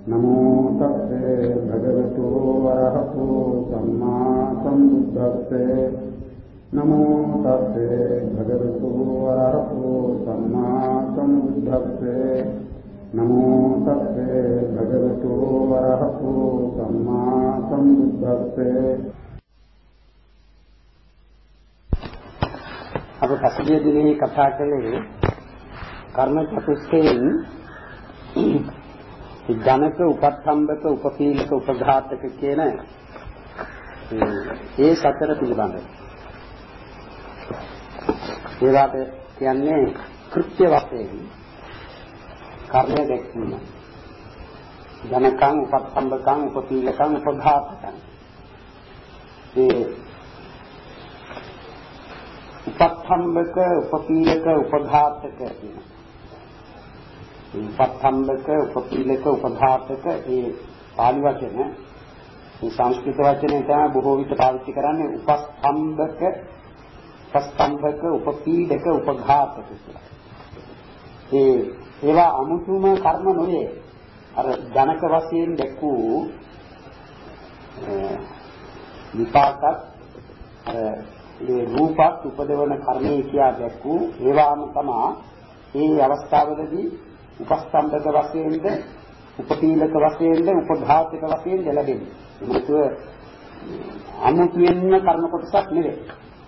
නමෝ තස්සේ භගවතු වරහතෝ සම්මා සම්බුද්දස්සේ නමෝ තස්සේ භගවතු වරහතෝ සම්මා සම්බුද්දස්සේ නමෝ තස්සේ භගවතු වරහතෝ සම්මා සම්බුද්දස්සේ අප පසුගිය දිනේ කතා කළේ කර්ම චතුස්කයෙන් ජනක උපත්ම්බක උපපීලක උපඝාතක කියන ඒ සතර පිළිබඳව. ඒවාට කියන්නේ කෘත්‍ය වශයෙන් කර්මය දැක්වීම. ජනකං උපත්ම්බකං උපපීලකං උපඝාතකං. ඒ උපත්ම්බක උපපීලක උපඝාතක කියන උපත්ම්බක උපපීලක උපඝාතක ඒ පාලි වචන මේ සංස්කෘත වචනේ තමයි බොහෝ විට පාවිච්චි කරන්නේ උපස්තම්භක උපස්තම්භක උපපීඩක උපඝාතක කියලා. ඒ ඒවා අමුතුම කර්ම නොවේ. අර ජනක වශයෙන් දැක්වූ විපාකත් අර ඒ රූපත් උපදවන කර්මයේ කියා දැක්වූ ඒවාම තමයි ඒ අවස්ථාවලදී උපස්තම්භක වශයෙන්ද උපපීලක වශයෙන්ද උපඝාතක වශයෙන්ද ලැබෙන්නේ. මොකද අමුතුවෙන්ම කර්ම කොටසක් නෙවෙයි.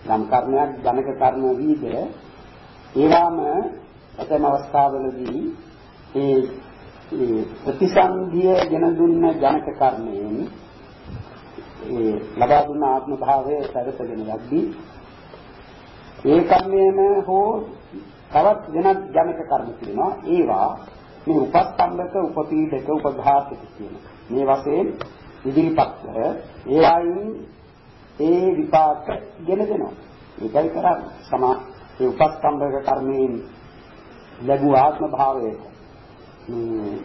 නම් කර්මයක් ධනක කර්ම වීද ඒවාම ඇතම අවස්ථාවලදී ඒ ප්‍රතිසන්ධිය ගෙන දුන්න ජනක කර්මයෙන් ඒ ලබා දුන්න ආත්ම භාවය සැරසගෙන යද්දී ඒ කර්මයේම හෝ තවත් වෙනත් ජනක කර්ම තියෙනවා. ඒවා මේ උපස්තම්භක, උපපීඩක, උපඝාතක කියන මේ වශයෙන් ඉදිරිපත් කර ඒවායින් ඒ විපාක ගෙන දෙනවා. ඒකයි කරන්නේ. සමා ඒ උපස්තම්භක කර්මයෙන් ලැබුව ආත්ම භාවය මේ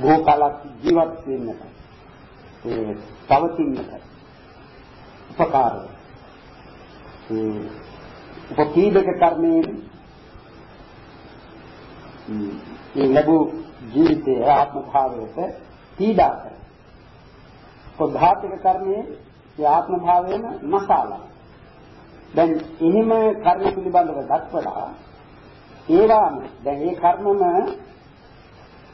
බොහෝ කාලක් ජීවත් වෙන්නට ඒ පවතින්නට උපකාරය උපපීඩක කර්මයෙන් මේ ලැබූ ජීවිතයේ ආත්ම භාවයට පීඩා කර. කොධාතික කර්මයේ ඒ ආත්ම භාවයෙන් මසාලා. දැන් එහිම කර්ම පිළිබඳව දක්වලා ඒවාම දැන් ඒ කර්මම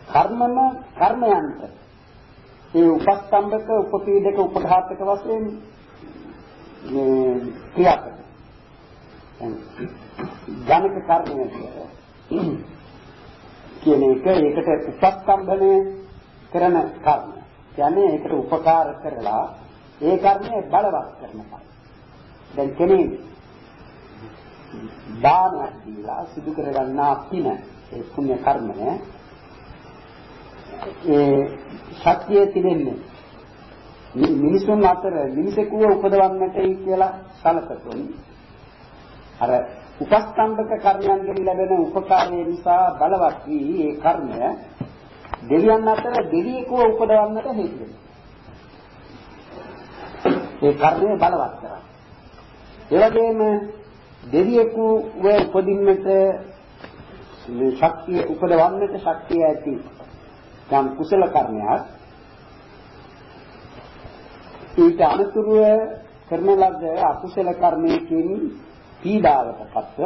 කර්මම කර්මයන්ට ඒ උපස්තම්භක උපපීඩක උපඝාතක වශයෙන් මේ ක්‍රියා කරනවා. ජනක කර්මය කියන එක ඒකට උපස්තම්භනය කරන කර්ම. කියන්නේ ඒකට උපකාර කරලා ඒ කර්මය බලවත් කරනවා. දැන් කෙනෙක් දානයක් දීලා සිදු කරගන්නා පින ඒ පුණ්‍ය කර්මය ඒ ශක්තිය තිබෙන්නේ මිනිසුන් අතර මිනිසෙකුව උපදවන්නටයි කියලා සලකතුන් අර උපස්තම්භක කර්මයන්ගෙන් ලැබෙන උපකාරය නිසා බලවත් වී ඒ කර්මය දෙවියන් අතර දෙවියෙකුව උපදවන්නට හේතු වෙනවා. ඒ කර්මය බලවත් කරා. ඒ වගේම දෙවියෙකු වේ උපදින්නට මේ ශක්තිය උපදවන්නට ශක්තිය ඇති යම් කුසල කර්මයක් ඊට අනුතුරුව කරන ලද අකුසල කර්මයකින් පීඩාවටපත්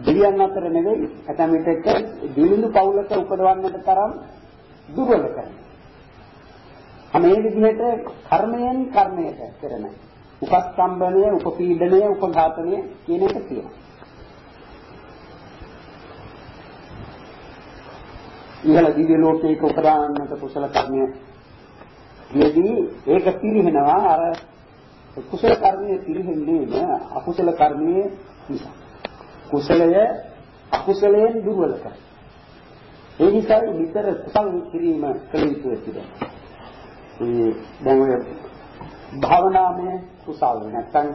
දෙවියන් අතර නෙවෙයි ඇතැම් විටක දිලිඳු පවුලක උපදවන්නට තරම් දුර්වල කරනවා. අනේ විදිහට කර්මයෙන් කර්මයට කරන උපස්තම්භනය, උපපීඩනය, උපඝාතනය කියන එක තියෙනවා. ඉහළ දිව්‍ය ලෝකයක උපදානන්නට කුසල කර්මය යෙදී ඒක පිළිහෙනවා අර කුසල කර්මයේ පිළිහෙන්නේ නෑ අකුසල කර්මයේ නිසා. කුසලය අකුසලයෙන් දුර්වල කරයි. ඒ නිසා නිතර කුසල් කිරීම කළ යුතු වෙනවා. ඒ දැන් ඔය භාවනාමය කුසල් නැත්තම්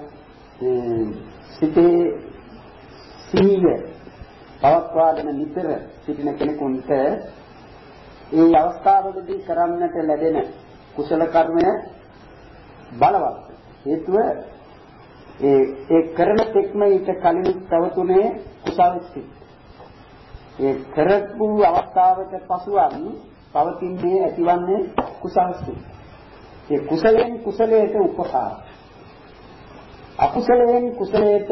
සිතේ සීල පවත්වාගෙන නිතර සිටින කෙනෙකුට ඒ අවස්ථාවලදී කරන්නට ලැබෙන කුසල කර්මය බලවත් හේතුව ඒ ඒ කරන තෙක්ම ඊට කලින් තවතුනේ කුසල් සිත්. ඒ කරපු අවස්ථාවට පසුවන් පවතින්නේ ඇතිවන්නේ කුසල් සිත්. ඒ කුසලයෙන් කුසලයට උපකාර. අකුසලයෙන් කුසලයට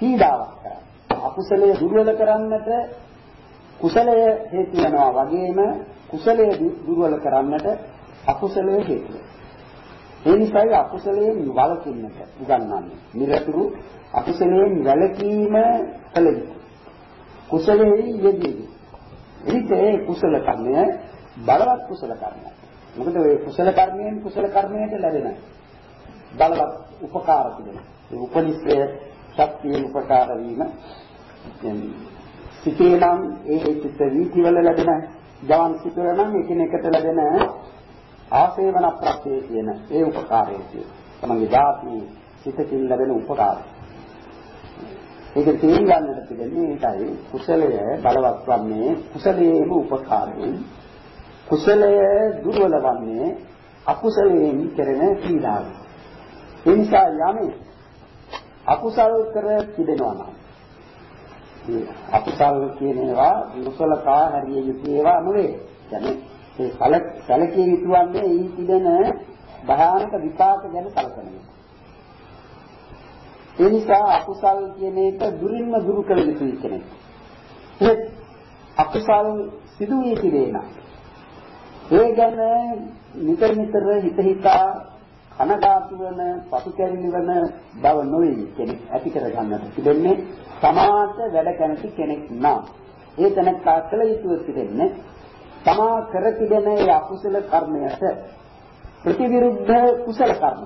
පීඩාවක් කරා. අකුසලයේ දුර්වල කරන්නට කුසලය හේතු වෙනවා වගේම කුසලයේ දුර්වල කරන්නට අකුසලය හේතු වෙනවා. ඒ නිසායි අකුසලයෙන් වළකින්නට උගන්වන්නේ. නිරතුරු අකුසලයෙන් වැළකීම කළ යුතුයි. කුසලයේ යෙදී. එවිට ඒ කුසල කර්මය බලවත් කුසල කර්මයක්. මොකද ඔය කුසල කර්මයෙන් කුසල කර්මයට ලැබෙන බලවත් උපකාර තිබෙනවා. ඒ උපනිෂය ශක්තියෙන් උපකාර වීම සිතේ නම් ඒ චිත්ත වීතිවල ලැබෙන ජවන් සිතවල නම් එකිනෙකට ලැබෙන ආසේවන ප්‍රත්‍යය කියන ඒ උපකාරය කියන. තමන්ගේ ධාතු සිතකින් ලැබෙන උපකාරය. ඒක තේරුම් ගන්නට තිබෙන්නේ ඒකයි කුසලය බලවත් වන්නේ කුසලයේම උපකාරයෙන් කුසලය දුර්වල වන්නේ අකුසලයෙන් කෙරෙන පීඩාව. ඒ නිසා යමේ අකුසල් කර තිබෙනවා නම් අකුසල් කියන ඒවා කුසලකා හරිය යුතු ඒවා නෙවෙයි. කියන්නේ ඒ සැල සැලකිය යුතු වන්නේ ඊ තිබෙන භයානක විපාක ගැන කලකන එක. ඒ නිසා අකුසල් කියන එක දුරින්ම දුරු කළ යුතුයි කෙනෙක්. ඒ අකුසල් සිදු වී තිබේනා. ඒ ගැන නිතර නිතර හිත හිතා කනගාටු වෙන පසුකැවිලි වෙන බව නොවේ කෙනෙක් ඇති කර ගන්නට තිබෙන්නේ සමාත වැඩ කැමති කෙනෙක් නම් ඒ තැනකා කළ යුතුව තිබෙන්නේ තමා කර තිබෙන ඒ අකුසල කර්මයට ප්‍රතිවිරුද්ධ කුසල කර්ම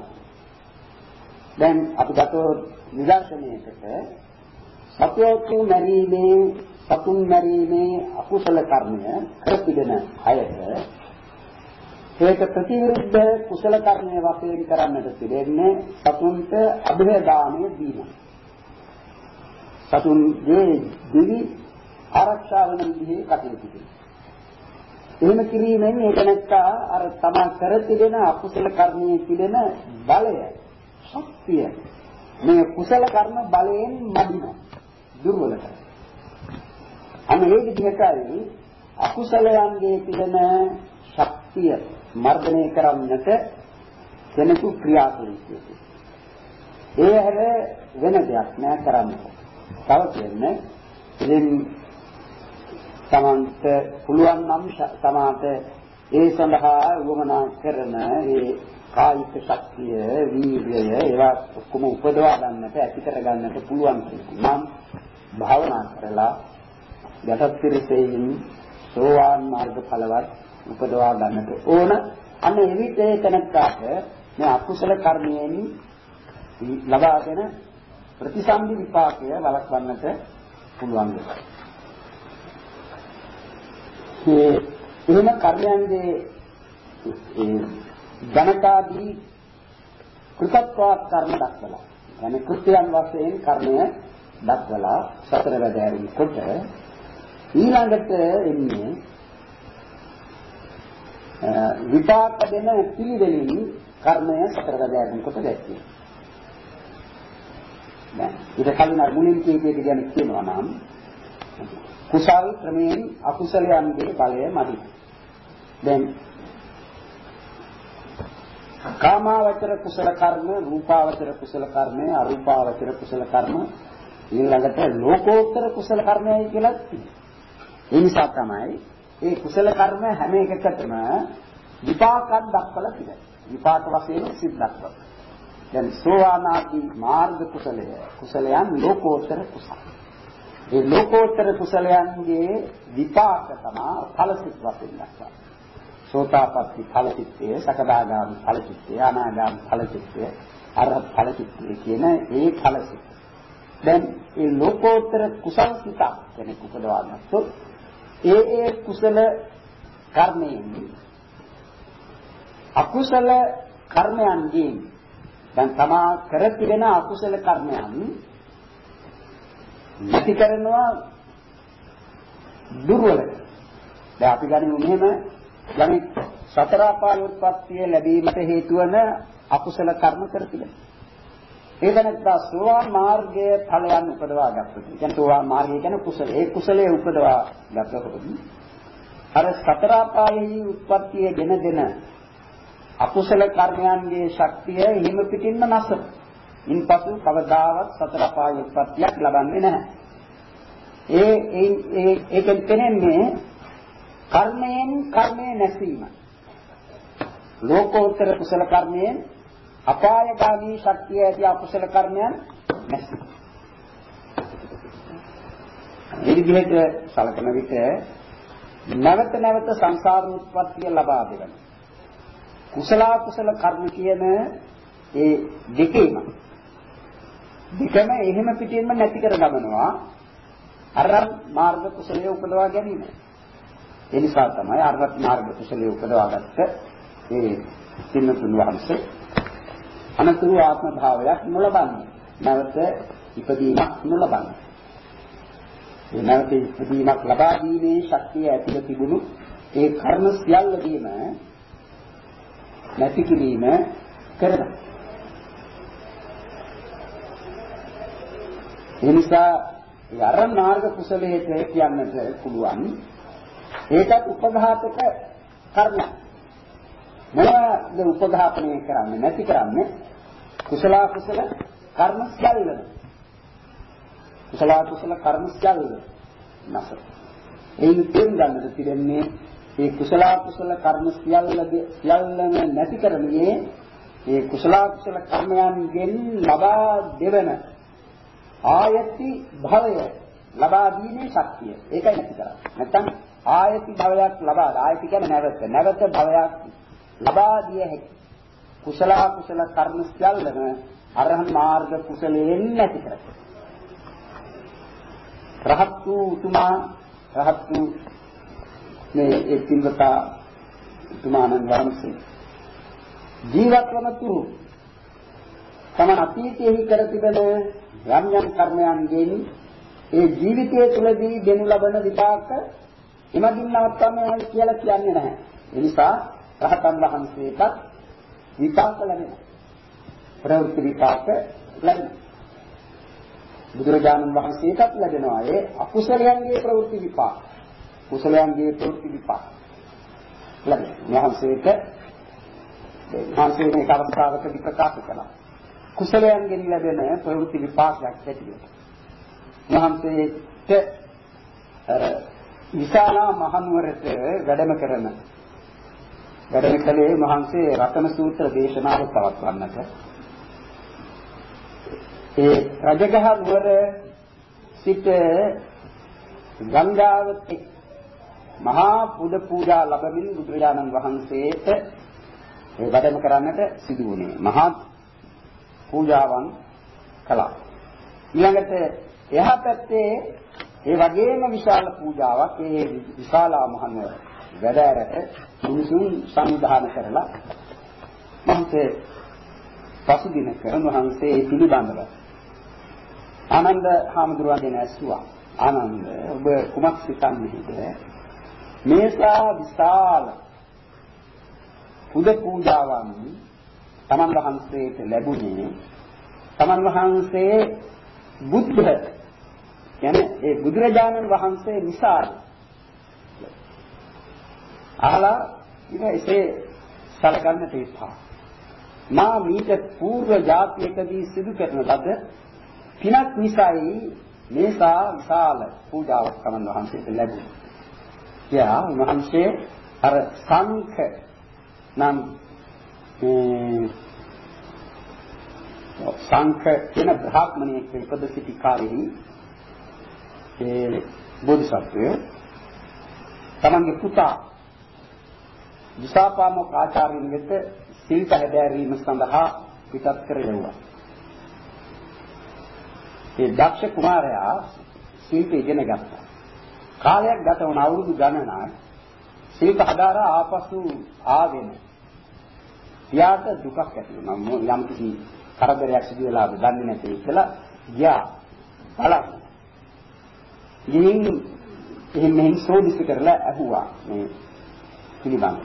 දැන් අපි ගතව නිදර්ශනයකට සත්‍යෝතු මරීමේ සතුන් මරීමේ අකුසල කර්මය කර තිබෙන අයට ඒක ප්‍රතිවිරුද්ධ කුසල කර්මයේ වශයෙන් කරන්නට තිබෙන්නේ සතුන්ට අභය දානය දීම. සතුන්ගේ දිවි ආරක්ෂා වෙන විදිහේ කටයුතු කිරීම. එහෙම කිරීමෙන් ඒක නැත්තා අර තමා කර තිබෙන අකුසල කර්මයේ තිබෙන බලය, ශක්තිය මේ කුසල කර්ම බලයෙන් මදිනවා. දුර්වල කරනවා. අන්න ඒ විදිහටයි අකුසලයන්ගේ තිබෙන ශක්තිය මර්ධනය කරන්නට කෙනෙකු ක්‍රියාත්මක ඒ හැර වෙන දෙයක් නෑ කරන්න. තව කියන්නේ ඉතින් තමන්ට පුළුවන් නම් තමාට ඒ සඳහා වමනා කරන ඒ කායික ශක්තිය, වීර්යය ඒවා ඔක්කොම උපදවා ගන්නට, ඇති කර ගන්නට පුළුවන් නම් භාවනා කරලා යටත් පිරිසෙයින් සෝවාන් මාර්ග ඵලවත් උපදවා ගන්නට ඕන. අන්න එවිට ඒ තැනට මේ අකුසල කර්මයෙන් ලබාගෙන ප්‍රතිසන්දි විපාකය වළක්වන්නට පුළුවන් වෙනවා. ඒ එහෙම කර්මයන්ගේ ඒ ජනකාදී කෘතත්වාත් කර්ම දක්වලා. يعني කෘත්‍යයන් වශයෙන් කර්මය දක්වලා සතර වැඩෑරීම කොට ඊළඟට එන්නේ විපාක දෙන පිළිවෙලින් කර්මය සතර වැඩෑරීම කොට දැක්වේ. දැන් ඊට කලින් අර මුලින් කීපේට ගැන කියනවා නම් කුසල් ක්‍රමයෙන් අකුසලයන්ගේ බලය මදි. දැන් කාමාවචර කුසල කර්ම, රූපාවචර කුසල කර්ම, අරූපාවචර කුසල කර්ම ඊළඟට ලෝකෝත්තර කුසල කර්මයයි කියලා තියෙනවා. ඒ නිසා තමයි ඒ කුසල කර්ම හැම එකකටම විපාකයක් දක්වලා තියෙනවා. විපාක වශයෙන් සිද්ධ දක්වලා. දැන් සෝවානාදී මාර්ග කුසලය කුසලයන් ලෝකෝත්තර කුසල. ඒ ලෝකෝත්තර කුසලයන්ගේ විපාක තමයි ඵලසිත වශයෙන් දක්වන්නේ. සෝතාපට්ටි ඵලචිත්තය, සකදාගාමි ඵලචිත්තය, අනාගාමි ඵලචිත්තය, අරහත් ඵලචිත්තය කියන ඒ ඵලසිත. දැන් ඒ ලෝකෝත්තර කුසල් සිත කෙනෙක් උපදවා ගත්තොත් ඒ ඒ කුසල කර්මයෙන් අකුසල කර්මයන්ගෙන් දැන් තමා කර තිබෙන අකුසල කර්මයන් නැති කරනවා දුර්වල. දැන් අපි ගනිමු මෙහෙම යමෙක් සතර අපාය උත්පත්තිය ලැබීමට හේතු වන අකුසල කර්ම කර තිබෙනවා. ඒ දැනත්තා සෝවාන් මාර්ගයේ ඵලයන් උපදවා ගත්තොත්. කියන්නේ සෝවාන් මාර්ගය කියන්නේ කුසල. ඒ කුසලයේ උපදවා ගත්තොත් අර සතර පායෙහි උත්පත්තිය ගෙන දෙන අකුසල කර්මයන්ගේ ශක්තිය හිම පිටින්ම නැසත. ඉන්පසු කවදාවත් සතර පාය උත්පත්තියක් ලබන්නේ නැහැ. ඒ ඒ ඒකෙන් පෙනෙන්නේ කර්මයෙන් කර්මය නැසීම. ලෝකෝත්තර කුසල කර්මයෙන් අපායගාමී ශක්තිය ඇති අකුසල කර්මයන් නැසීම. මේ විදිහට සලකන විට නැවත නැවත සංසාර උත්පත්තිය ලබා දෙනවා. කුසල කුසල කර්ම කියන ඒ දෙකේම දෙකම එහෙම පිටින්ම නැති කර ගමනවා අර මාර්ග කුසලයේ උපදවා ගැනීම. ඒ නිසා තමයි අරහත් මාර්ග කුසලයේ උපදවාගත්ත ඒ සින්නතුන් වහන්සේ අනතුරු ආත්ම භාවයක් නොලබන්නේ. නැවත ඉපදීමක් නොලබන්නේ. ඒ නැවත ඉපදීමක් ලබා දීමේ ශක්තිය ඇතිව තිබුණු ඒ කර්ම සියල්ලදීම නැති කිරීම කරනවා. ඒ නිසා අර මාර්ග කුසලයට කියන්නට පුළුවන් ඒකත් උපඝාතක කර්මයක්. මොනවද උපඝාතනය කරන්නේ නැති කරන්නේ කුසල කුසල කර්ම සියල්ලම. කුසල කුසල කර්ම සියල්ල නැස. එයින් තේරුම් ගන්නට තිබෙන්නේ මේ කුසල කුසල කර්ම සියල්ලගේ සියල්ලම නැති කරන්නේ ඒ කුසල කුසල කර්මයන්ගෙන් ලබා දෙවන ආයති භවය ලබා දීමේ ශක්තිය. ඒකයි නැති කරන්නේ. නැත්තම් ආයති භවයක් ලබා ආයති කියන්නේ නැවත නැවත භවයක් ලබා දිය හැකි. කුසල කුසල කර්ම සියල්ලම අරහන් මාර්ග කුසලයෙන් නැති කරගන්න. රහත් වූ උතුමා රහත් වූ මේ ඒ පින්වතා උතුමාණන් වහන්සේ ජීවත් වන තුරු තමන් අතීතයේ කර තිබෙන යම් යම් කර්මයන්ගෙන් ඒ ජීවිතය තුළදී දෙනු ලබන විපාක එමගින් නවත්තන්නේ කියලා කියන්නේ නැහැ. ඒ නිසා රහතන් වහන්සේටත් විපාක ලැබෙනවා. ප්‍රවෘත්ති විපාක ලැබෙනවා. බුදුරජාණන් වහන්සේටත් ලැබෙනවා ඒ අකුසලයන්ගේ ප්‍රවෘත්ති විපාක. කුසලයන්ගේ ප්‍රවෘත්ති විපාක. ලැබෙනවා. වහන්සේට වහන්සේ මේ අවස්ථාවකදී ප්‍රකාශ කළා. කුසලයන්ගෙන් ලැබෙන ප්‍රවෘත්ති විපාකයක් ඇතිවෙනවා. වහන්සේට විශාලා මහනුවරට වැඩම කරන වැඩම කලේ මහන්සේ රතන සූත්‍ර දේශනාව පවත්වන්නට ඒ රජගහ නුවර සිට ගංගාවට මහා පුද පූජා ලැබමින් බුදුරජාණන් වහන්සේට ඒ වැඩම කරන්නට සිදු වුණේ මහා පූජාවන් කළා. ඊළඟට එහා පැත්තේ ඒ වගේම විශාල පූජාවක් ඒ විශාලා මහනුවර වැඩෑරට මිනිසුන් සංවිධාන කරලා මහන්සේ පසුදිනක උන්වහන්සේ පිළිබඳව ආනන්ද හාමුදුරුවන්ගෙන ඇසුවා. ආනන්ද ඔබ කුමක් සිතන්නේද? මේසා විශාල පුද පූජාවන් තමන් වහන්සේට ලැබුණේ තමන් වහන්සේ බුද්ධ යන ඒ බුදුරජාණන් වහන්සේ නිසා අහලා ඉතින් ඒසේ සලකන්න තේපා මා මීට పూర్ව જાතියකදී සිදු කරන ලද පිනක් නිසායි මේසා විශාල පූජාවක් තමන් වහන්සේට ලැබුණා. එයා වහන්සේ අර සංඛ නම් සංඛ කියන බ්‍රාහ්මණයෙක් ඉපද සිටි කාලෙහි ඒ බෝධිසත්වය තමන්ගේ පුතා දිසාපාමොක් ආචාර්යින් වෙත සිල්ප හැදෑරීම සඳහා පිටත් කර ලැබුවා. ඒ දක්ෂ කුමාරයා සිල්ප ඉගෙන ගත්තා. කාලයක් ගත වුණ අවුරුදු ගණනක් සිල්ප හදාරා ආපසු ආවෙන. පියාට දුකක් ඇති වුණා. යම් කිසි කරදරයක් සිදු වෙලාද දන්නේ නැති කියලා ගියා. බලන්න. ගිහින් එහෙන් මෙහෙන් සෝදිසි කරලා ඇහුවා මේ පිළිබඳ.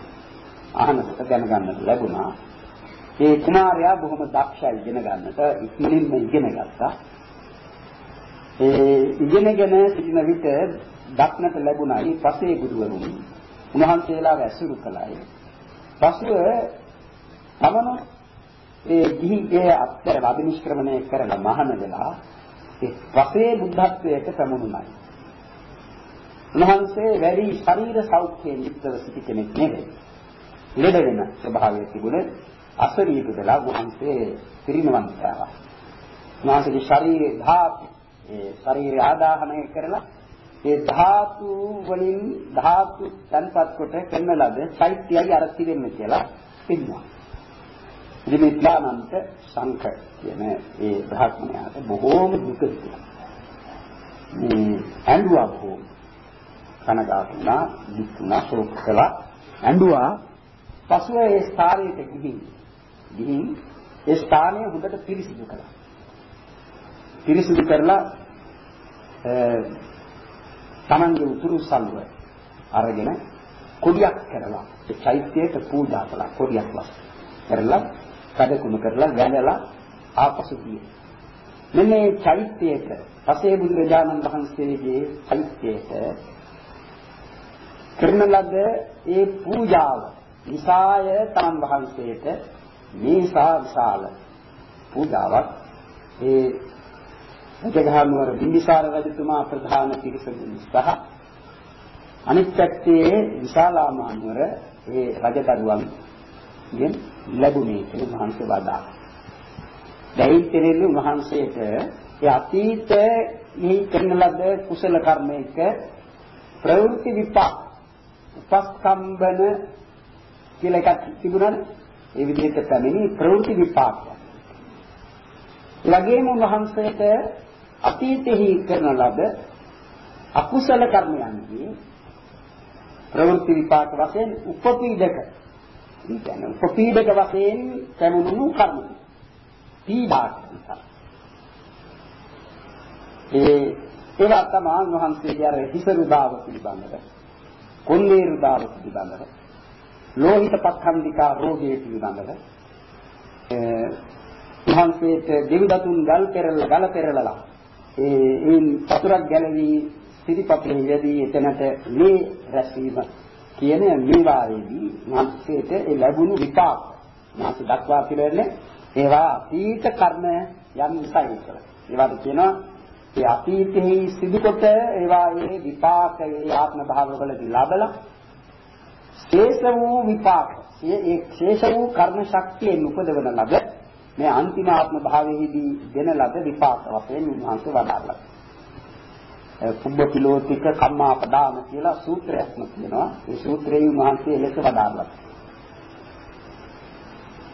අහනකොට දැනගන්නට ලැබුණා. ඒ කුමාරයා බොහොම දක්ෂයි ඉගෙන ගන්නට ඉක්මනින්ම ඉගෙන ගත්තා. ඒ ඉගෙනගෙන සිටින විට දක්නට ලැබුණයි පසේ ගුරුවරුන් උන්වහන්සේලා ඇසුරු කළාය. පසුව තමන ඒ ගිහි ඒ අත්තර අභිනිෂ්ක්‍රමණය කරලා මහාන වෙලා ඒ පසේ බුද්ධත්වයට පැමුණුණා. උන්වහන්සේ වැඩි ශරීර සෞඛ්‍යයෙන් යුක්තව සිටි කෙනෙක් නෙවෙයි. ලෙඩ වෙන ස්වභාවය තිබුණේ අසනීප වෙලා වහන්සේ පිරිනවන් පෑවා. උන්වහන්සේගේ ශරීරයේ ධාතු ඒ ශරීරය ආදාහනය කරලා ඒ ධාතු වලින් ධාතු තන්පත් කොට කරන ලද චෛත්‍යයයි අර තිරෙන්න කියලා පින්නවා. ඉතින් ඉස්ලාමන්ත සංඛ කියන ඒ බ්‍රහ්මණයාට බොහෝම දුක තිබුණා. මේ ඇඬුවා බොහෝම කනගාටුනා දුක්ුණා ශෝක කළා ඇඬුවා පසුව ඒ ස්ථානයට ගිහින් ගිහින් ඒ ස්ථානය හොඳට පිරිසිදු කළා. පිරිසිදු කරලා තමන්ගේ උතුරු සල්ව අරගෙන කොඩියක් කරලා ඒ චෛත්‍යයට පූජා කළා කොඩියක් ලස් කරලා කඩකුණු කරලා වැඳලා ආපසු ගියේ. මෙන්න මේ චෛත්‍යයට පසේ බුදුරජාණන් වහන්සේගේ චෛත්‍යයට කරන ලද ඒ පූජාව නිසාය තමන් වහන්සේට මේසා විශාල පූජාවක්. ඒ රජගහනුවර බිම්බිසාර රජතුමා ප්‍රධාන පිරිසකින් සහ අනිත් පැත්තේ විශාලාමානුවර ඒ රජදරුවන් ගෙන් ලැබුණේ කියලා මහන්සිය වදා. දෛත්‍යරෙලු මහන්සියට ඒ අතීත මේ කරන ලද කුසල කර්මයක ප්‍රවෘත්ති විපාක උපස්කම්බන කියලා එකක් තිබුණානේ. ඒ විදිහට පැමිණි ප්‍රවෘත්ති විපාක. ළගේම වහන්සේට අතීතෙහි කරන ලද අකුසල කර්මයන්ගේ ප්‍රවෘත්ති විපාක වශයෙන් උපපීඩක කියන්නේ. උපපීඩක වශයෙන් පැමුණුණු කර්ම. පීඩාක් ඒ ඒවා තමයි වහන්සේගේ අර හිසරුදාව පිළිබඳව කොන්නේරුදාව පිළිබඳව ලෝහිත පක්ඛන්දිකා රෝගය පිළිබඳව වහන්සේට දෙවිදතුන් ගල් පෙරල ගල පෙරලලා ඒ ඉන් පතුරක් ගැලවි සිරිපතේ යදී එතනට මේ රැස්වීම කියන මේවායේදී මාසයට ඒ ලැබුණු විපාක මාස දක්වා පිළිවෙන්නේ ඒවා අතීත කර්ම යම් නිසායි කියලා. ඒවට කියනවා ඒ අතීතෙහි සිදුකොට ඒවා ඒ විපාක ඒ ආත්ම භාවවලදී ලැබලා ශේෂ වූ විපාක ඒ ශේෂ වූ කර්ම ශක්තියෙන් උපදවන ලද මේ අන්තිම ආත්ම භාවයේදී දෙන ලද විපාක වශයෙන් උන්වහන්සේ වදාළා. කුබ්බ පිලෝතික කම්මාපදාන කියලා සූත්‍රයක්ම තියෙනවා. ඒ සූත්‍රයේ උන්වහන්සේ ලෙස වදාළා.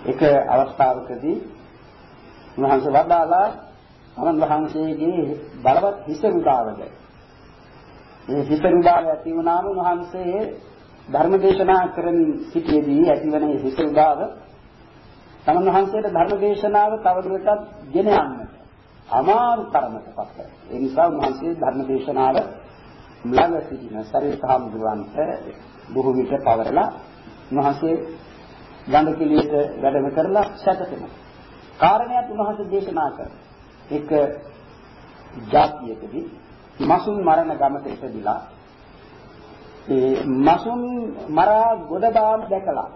එක අවස්ථාවකදී උන්වහන්සේ වදාළා තමන් වහන්සේගේ බලවත් හිස රුදාවද. මේ හිස රුදාව ඇති වුණාම උන්වහන්සේ ධර්ම දේශනා කරමින් සිටියේදී ඇතිවන හිස රුදාව තමන් වහන්සේට ධර්ම දේශනාව තවදුරටත් ගෙන යන්නට අමාරු තරමට පත් කරයි. ඒ නිසා උන්වහන්සේ ධර්ම දේශනාව ළඟ සිටින සරිතහාමුදුරන්ට බොහෝ විට පවරලා උන්වහන්සේ ගඳ කිලියට වැඩම කරලා සැකසෙනවා. කාරණයක් උන්වහන්සේ දේශනා කර. එක ජාතියකදී මසුන් මරණ ගමට ඉපදිලා ඒ මසුන් මරා ගොඩබාම් දැකලා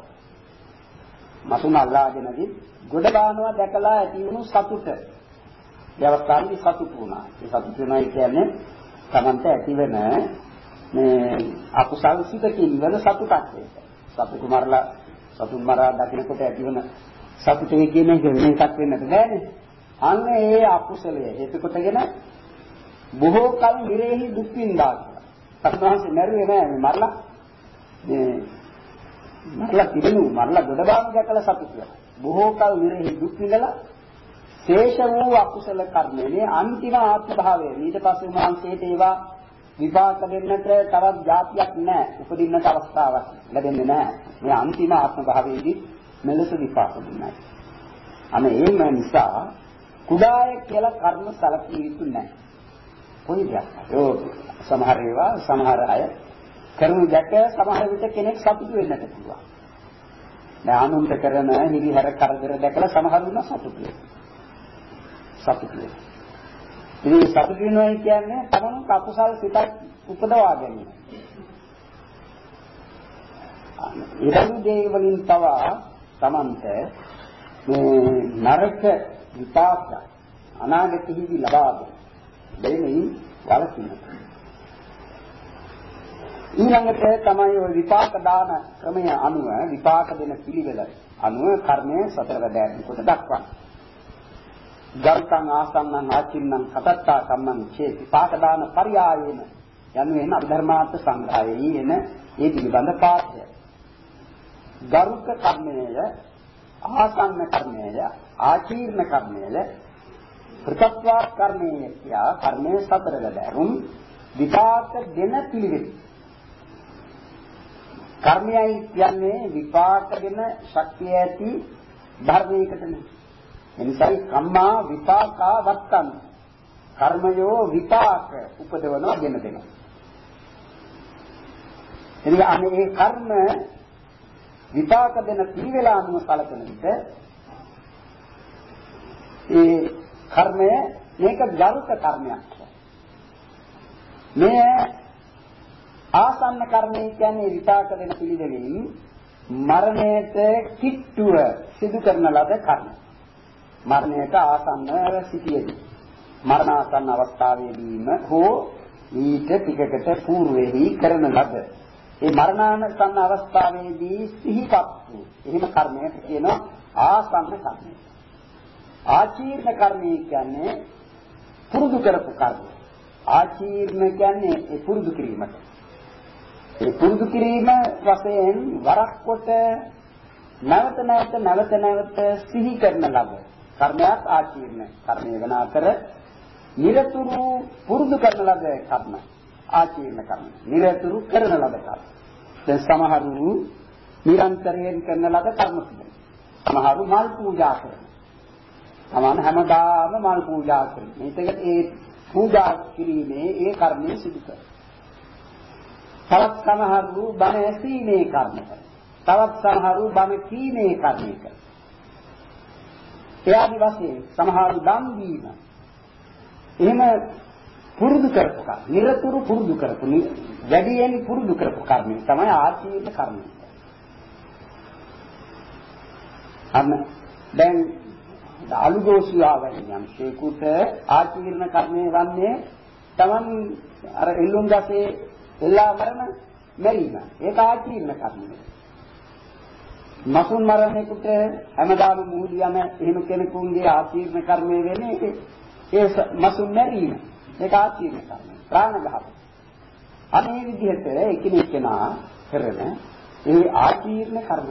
මසුන් අල්ලාගෙනදී ගොඩ බානවා දැකලා ඇති වුණු සතුට. ඒ අවස්ථාවේදී සතුට වුණා. ඒ සතුට වෙනවා කියන්නේ Tamanta ඇතිවෙන මේ අකුසල් සිතකින් වල සතුටක් ඒක. සතුට මරලා සතුන් මරා දකිනකොට ඇතිවෙන සතුටේ කියන එක වෙන එකක් වෙන්නට බෑනේ. අන්න ඒ අකුසලය හේතු කොටගෙන බොහෝ කල නිරේහි දුක් විඳා කියලා. සත්‍යවහන්සේ මැරුවේ නෑ මේ මරලා මේ මරලා තිබුණු මරලා ගොඩබාම් දැකලා සතුටු වෙනවා. බොහෝ කල විරෙහි දුක් විඳලා ශේෂ වූ අකුසල කර්මයේ අන්තිම ආත්ම භාවය ඊට පස්සේ උන්වහන්සේට ඒවා විපාක දෙන්නට තවත් જાතියක් නැහැ. උපදින්නට අවස්ථාවක් ලැබෙන්නේ නැහැ. මේ අන්තිම ආත්ම භාවයේදී මෙලෙස විපාක දුන්නා. අනේ ඒ නිසා කුඩාය කියලා කර්ම සලකිය යුතු නැහැ. කොයි දෙයක්. ඒ සමහර ඒවා සමහර අය කරනු දැක සමහර විට කෙනෙක් සතුටු වෙන්නට පුළුවන්. දැන් අනුන්ට කරන හිරිහැර කරදර දැකලා සමහර වුණා සතුටු වෙනවා. සතුටු වෙනවා. ඉතින් සතුටු වෙනවා කියන්නේ තමන් කකුසල් සිතක් උපදවා ගැනීම. ඊළඟ දේ වලින් තවා තමන්ට මේ නරක විපාක අනාගතෙහිදී ලබා දෙන්නේ වලකිනවා. ඊළඟට තමයි ওই විපාක දාන ක්‍රමය අනුව විපාක දෙන පිළිවෙල අනුව කර්මය සතර වැඩ කොට දක්වන්නේ. ගල්තං ආසන්නං ආචින්නං කතත්තා කම්මං චේ විපාක දාන පරියායේන යනුවෙන් අභිධර්මාර්ථ සංග්‍රහයේ එන ඒ පිළිබඳ පාඨය. ගරුක කර්මයේය ආසන්න කර්මයේය ආචීර්ණ කර්මයේය ප්‍රත්‍ත්වා කර්මයේ කියා කර්මයේ සතර වැඩරුම් විපාක දෙන පිළිවෙල. කර්මයයි කියන්නේ විපාක දෙන ශක්තිය ඇති ධර්මයකටනේ. එනිසායි කම්මා විපාකා වත්තන්. කර්මයෝ විපාක උපදවනවා දෙන දෙනවා. එනිසා අනේ මේ කර්ම විපාක දෙන පිළිවෙල අනුව කලකන විට ඒ කර්මය මේක ගරුක කර්මයක්. මේ ආසන්න කර්මය කියන්නේ විපාක දෙන පිළිවෙලින් මරණයට කිට්ටුව සිදු කරන ලද කර්ම. මරණයට ආසන්නව සිටියේදී මරණාසන්න අවස්ථාවේදීම හෝ ඊට ටිකකට పూర్වෙහි කරන ලද ඒ මරණාසන්න අවස්ථාවේදී සිහිපත් වූ එහෙම කර්මයට කියනවා ආසන්න කර්මය. ආචීර්ණ කර්මය කියන්නේ පුරුදු කරපු කර්ම. ආචීර්ණ කියන්නේ ඒ පුරුදු කිරීමට. ඒ පුරුදු කිරීම වශයෙන් වරක් කොට නැවත නැවත නැවත නැවත සිහි කරන ලබ කර්මයක් ආචීර්ණ කර්මය වෙන අතර නිරතුරු පුරුදු කරන ලද කර්ම ආචීර්ණ කර්ම. නිරතුරු කරන ලද කර්ම. දැන් සමහරු නිරන්තරයෙන් කරන ලද කර්ම තිබෙනවා සමහරු මල් පූජා කරනවා. සමහර හැමදාම මල් පූජා කරනවා. මේකට ඒ පූජා කිරීමේ ඒ කර්මය සිදු කරනවා. තවත් සමහරු බණ ඇසීමේ කර්ම කරනවා. තවත් සමහරු බණ කීමේ කර්ම කරනවා එයාදි වශයෙන් සමහරු දන් දීම. එහෙම පුරුදු කරපු කර්ම නිරතුරු පුරුදු කරපු වැඩියෙන් පුරුදු කරපු කර්ම තමයි ආජීවිත කර්ම අන්න දැන් අලුගෝසියාවෙන් යම් ශේකුට ආජීවන කර්මය වන්නේ Taman අර එල්ලුම් ගසේ එල්ලා මරණ මෙරීම ඒක ආජීවන කර්මය. මසුන් මරණයකට හැමදාම මුහුදු යන එහෙම කෙනෙකුගේ ආචීර්ණ කර්මය වෙන්නේ ඒ මසුන් මැරීම. ඒක ආචීර්ණ කර්මය. ප්‍රාණඝාත. අනේ විදිහට එකිනෙක කෙනා කරන ඒ ආචීර්ණ කර්ම.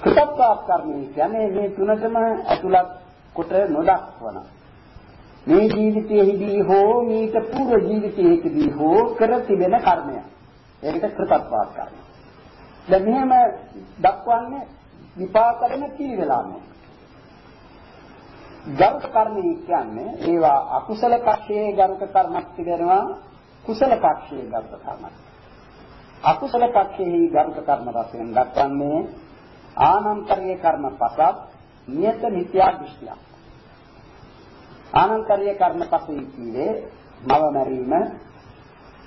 කෘතත්වාප කර්මය කියන්නේ මේ තුනටම ඇතුළත් කොට නොදක්වන. මේ ජීවිතයේදී හෝ මීට පූර්ව ජීවිතයේදී හෝ කර තිබෙන කර්මයක්. ඒකට කෘතත්වාප කර්මය. දැන් මෙහෙම දක්වන්නේ විපාක දෙන පිළිවෙලාමයි. ගරුක කර්මී කියන්නේ ඒවා අකුසල පක්ෂයේ ගරුක කර්මක් තිබෙනවා කුසල පක්ෂයේ ගරුක කර්මක්. අකුසල පක්ෂයේ ගරුක කර්ම වශයෙන් දක්වන්නේ ආනන්තරීය කර්ම පසක් නියත මිත්‍යා දෘෂ්ටිය. ආනන්තරීය කර්ම පසෙයි කියේ මව මැරීම මව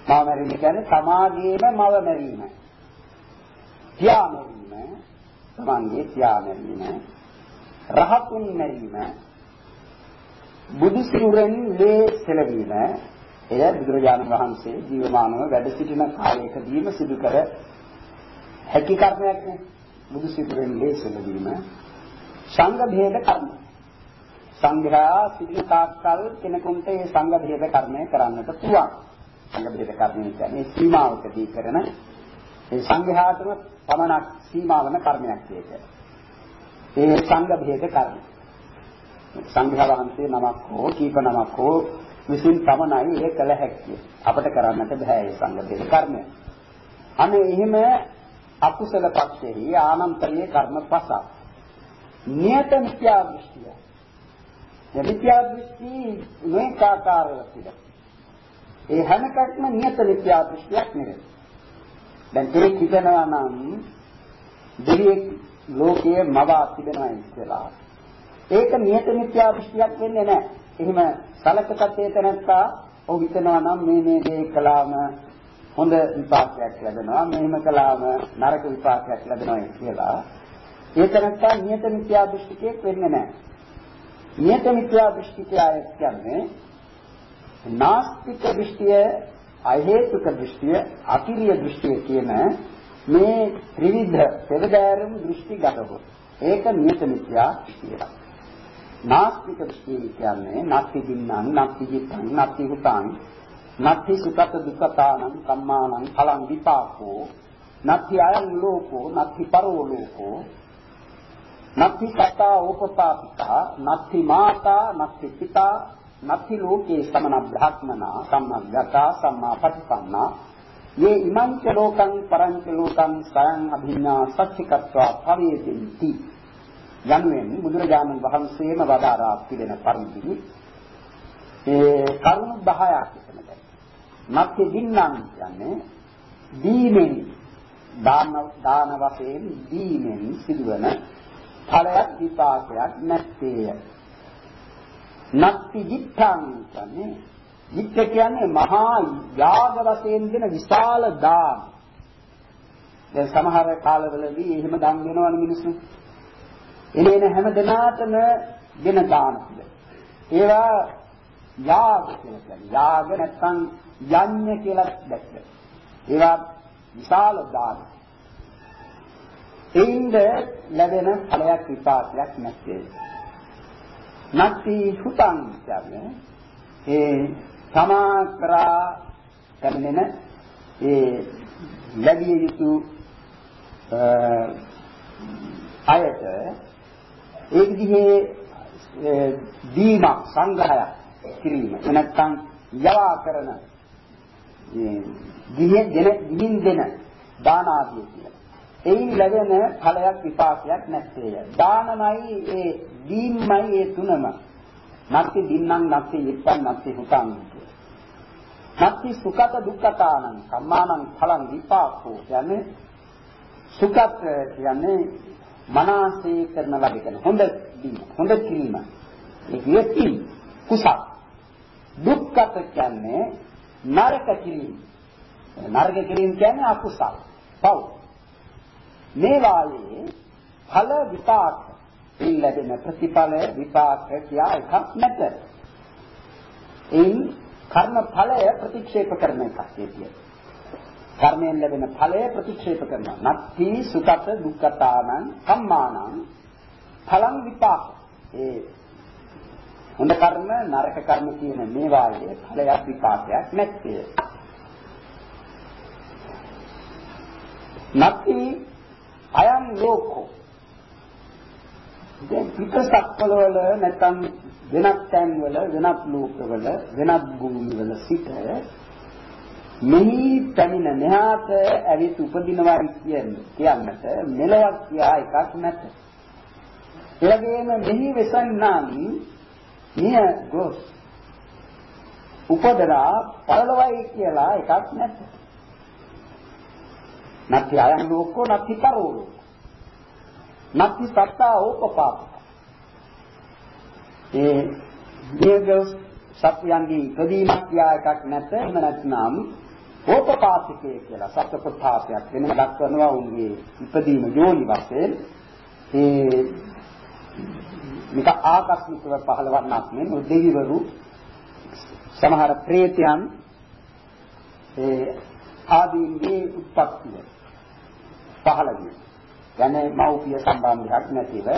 මැරීම කියන්නේ සමාගයේම මව මැරීම. තියා මැරීම තමන්ගේ තියා මැරීම රහතුන් මැරීම බුදු සිරුරෙන් ලේ සෙලවීම එය බුදුරජාණන් වහන්සේ ජීවමානව වැඩ සිටින කාලයකදීම සිදු කර හැකි කර්මයක් නේ. බුදු සිරුරෙන් ලේ සෙලවීම. සංඝ භේද කර්ම. සංඝයා සිටින තාක්කල් කෙනෙකුට මේ සංඝ භේද කර්මය කරන්නට පුළුවන්. සංඝ භේද කර්මය කියන්නේ සීමාවකදී කරන ඒ සංඝයාටම පමණක් සීමා වන කර්මයක් ඒක. ඒ සංඝ භේද කර්ම. සංඝයා වහන්සේ නමක් හෝ කීප නමක් හෝ විසින් පමණයි ඒ කළ හැක්කේ. අපට කරන්නට බෑ ඒ සංඝ භේද කර්මය. අනේ එහෙම අකුසල පක්ෂෙහි ආනන්තරීය කර්ම පසක්. නියත මිත්‍යා දෘෂ්ටිය. මිත්‍යා දෘෂ්ටි මේකාකාරව තිබෙනවා. ඒ හැම එකක්ම නියත මිත්‍යා දෘෂ්ටියක් නෙවෙයි. දැන් කෙනෙක් හිතනවා නම් දෙවියෙක් ලෝකයේ මවා තිබෙනවා කියලා. ඒක නියත මිත්‍යා දෘෂ්ටියක් වෙන්නේ නැහැ. එහෙම සලකකතේ තැනත්තා ඔහු හිතනවා නම් මේ මේ දේ කළාම හොඳ විපාකයක් ලැබෙනවා මෙහෙම කළාම නරක විපාකයක් ලැබෙනවා කියලා ඒ තැනත්තා නියත මිත්‍යා දෘෂ්ටිකයෙක් වෙන්නේ නැහැ. නියත මිත්‍යා දෘෂ්ටිකය කියන්නේ නාස්තික දෘෂ්ටිය අහේතුක දෘෂ්ටිය අකිරිය දෘෂ්ටිය කියන මේ ත්‍රිවිධ පෙරදෑරුම් දෘෂ්ටි ගතහොත් ඒක නියත මිත්‍යා දෘෂ්ටියක්. නාස්තික දෘෂ්ටිය කියන්නේ නැති දින්නම් නැති ජිත්තං නැති හුතං නැති සුඛත දුක්ඛතානං කම්මානං ඵලං විපාකෝ නැති අයං ලෝකෝ නැති පරෝ ලෝකෝ නැති කතා උපපාපිතා නැති මාතා නැති පිතා නැති ලෝකේ සමන බ්‍රහ්මනා සම්මග්ගතා සම්මා පටිපන්නා ये ඉමංච ලෝකං පරංච ලෝකං සයං අභිඤ්ඤා සච්චිකත්වා පවේතිති යනුවෙන් බුදුරජාණන් වහන්සේම වදාරා පිළින පරිදි ඒ කරුණු 10ක් එතනයි. නැති දින්නම් කියන්නේ දීමෙන් දාන දාන වශයෙන් දීමෙන් සිදුවන ඵලයක් විපාකයක් නැත්තේය. නත්ති ජිත්තං කියන්නේ ජිත්ත කියන්නේ මහා යාග වශයෙන් දෙන විශාල දාන. දැන් සමහර කාලවලදී එහෙම දන් දෙනවනේ මිනිස්සු. එනේන හැම දිනාටම දෙන දාන ඒවා යාග කියලා කියන්නේ. යාග නැත්නම් යඤ්ඤ කියලා දැක්ක. ඒවා විශාල දාන. එයින්ද ලැබෙන ඵලයක් විපාකයක් නැත්තේ. නැති සුතං කියන්නේ ඒ තමා කරා පැමිණෙන ඒ ලැබිය යුතු අයට ඒ විදිහේ දීමක් සංග්‍රහයක් කිරීම නැත්නම් යවා කරන ගිහින් දෙන ගිහින් දෙන දාන ආදිය කියලා. එයින් ලැබෙන ඵලයක් විපාකයක් නැත්තේය. දානමයි ඒ දීම්මයි ඒ තුනම. නැත්ති දින්නම් නැත්ති ඉත්තන් නැත්ති හුතන්. නැත්ති සුඛත දුක්ඛතානං සම්මානං ඵලං විපාකෝ කියන්නේ සුඛත් කියන්නේ මනසේ කරන ලබන හොඳ දීම හොඳ කිරීම. ඒ කියන්නේ කුසල. දුක්ඛත කියන්නේ නරක කිරීම. නරක කිරීම කියන්නේ අකුසල. පව්. මේ වායේ ඵල විපාක ඉන් ලැබෙන ප්‍රතිඵල විපාක කියා එකක් නැත. එයින් කර්ම ඵලය ප්‍රතික්ෂේප කරන එකක් කියන්නේ. කර්මයෙන් ලැබෙන ඵලය ප්‍රතික්ෂේප කරනවා. නත්ති සුඛත දුක්ඛතානං සම්මානං ඵලං විපාක. ඒ හොඳ කර්ම නරක කර්ම කියන මේ වායේ ඵලයක් විපාකයක් නැත්තේ. නත්ති අයම් ලෝකෝ දැන් පිටසක්වල වල නැත්නම් වෙනත් තැන්වල වෙනත් ලෝකවල වෙනත් භූමිවල සිට මෙහි පැමිණ මෙහාට ඇවිත් උපදිනවා කියන්නේ කියන්නට මෙලොවක් කියා එකක් නැත. ඒ වගේම මෙහි වෙසන්නාන් නිය ගොස් උපදලා පරලොවයි කියලා එකක් නැත. නැති අයන් ලෝකෝ නැති කරෝ. නැති සත්තා ඕපපාප. ඒ නියගොස් සත්‍යයන්ගේ ඉදීමක් කියා එකක් නැත. එහෙම නැත්නම් ඕපපාතිකය කියලා සත්‍ය ප්‍රත්‍යාපයක් වෙනම දක්වනවා උන්ගේ ඉදීම යෝනි වශයෙන් ඒ මේක ආකස්මිකව පහළවන්නක් නෙමෙයි දෙවිවරු සමහර ප්‍රේතයන් ඒ ආදීන්ගේ උත්පත්තිය පහළ වීම. يعني මෞපිය සම්බන්ධයක් නැතිව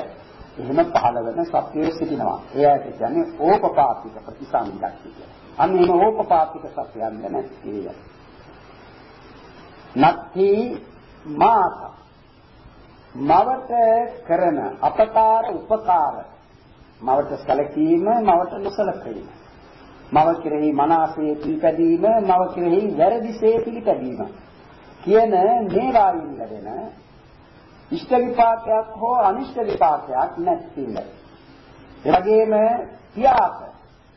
එහෙම පහළ වෙන සත්‍යය සිටිනවා. එයාට කියන්නේ ඕපපාතික ප්‍රතිසංගයක් කියලා. අන්න එහෙම ඕපපාතික සත්‍යයන් නැතිය. නත්ති මාත මවට කරන අපකාර උපකාර මවට සැලකීම මවට නොසලකීම මව කෙරෙහි මනසේ පිළිපැදීම මව කෙරෙහි වැරදිසේ පිළිපැදීම කියන මේ වායින් ලැබෙන ඉෂ්ට විපාකයක් හෝ අනිෂ්ට විපාකයක් නැතිව ඒ වගේම පියාප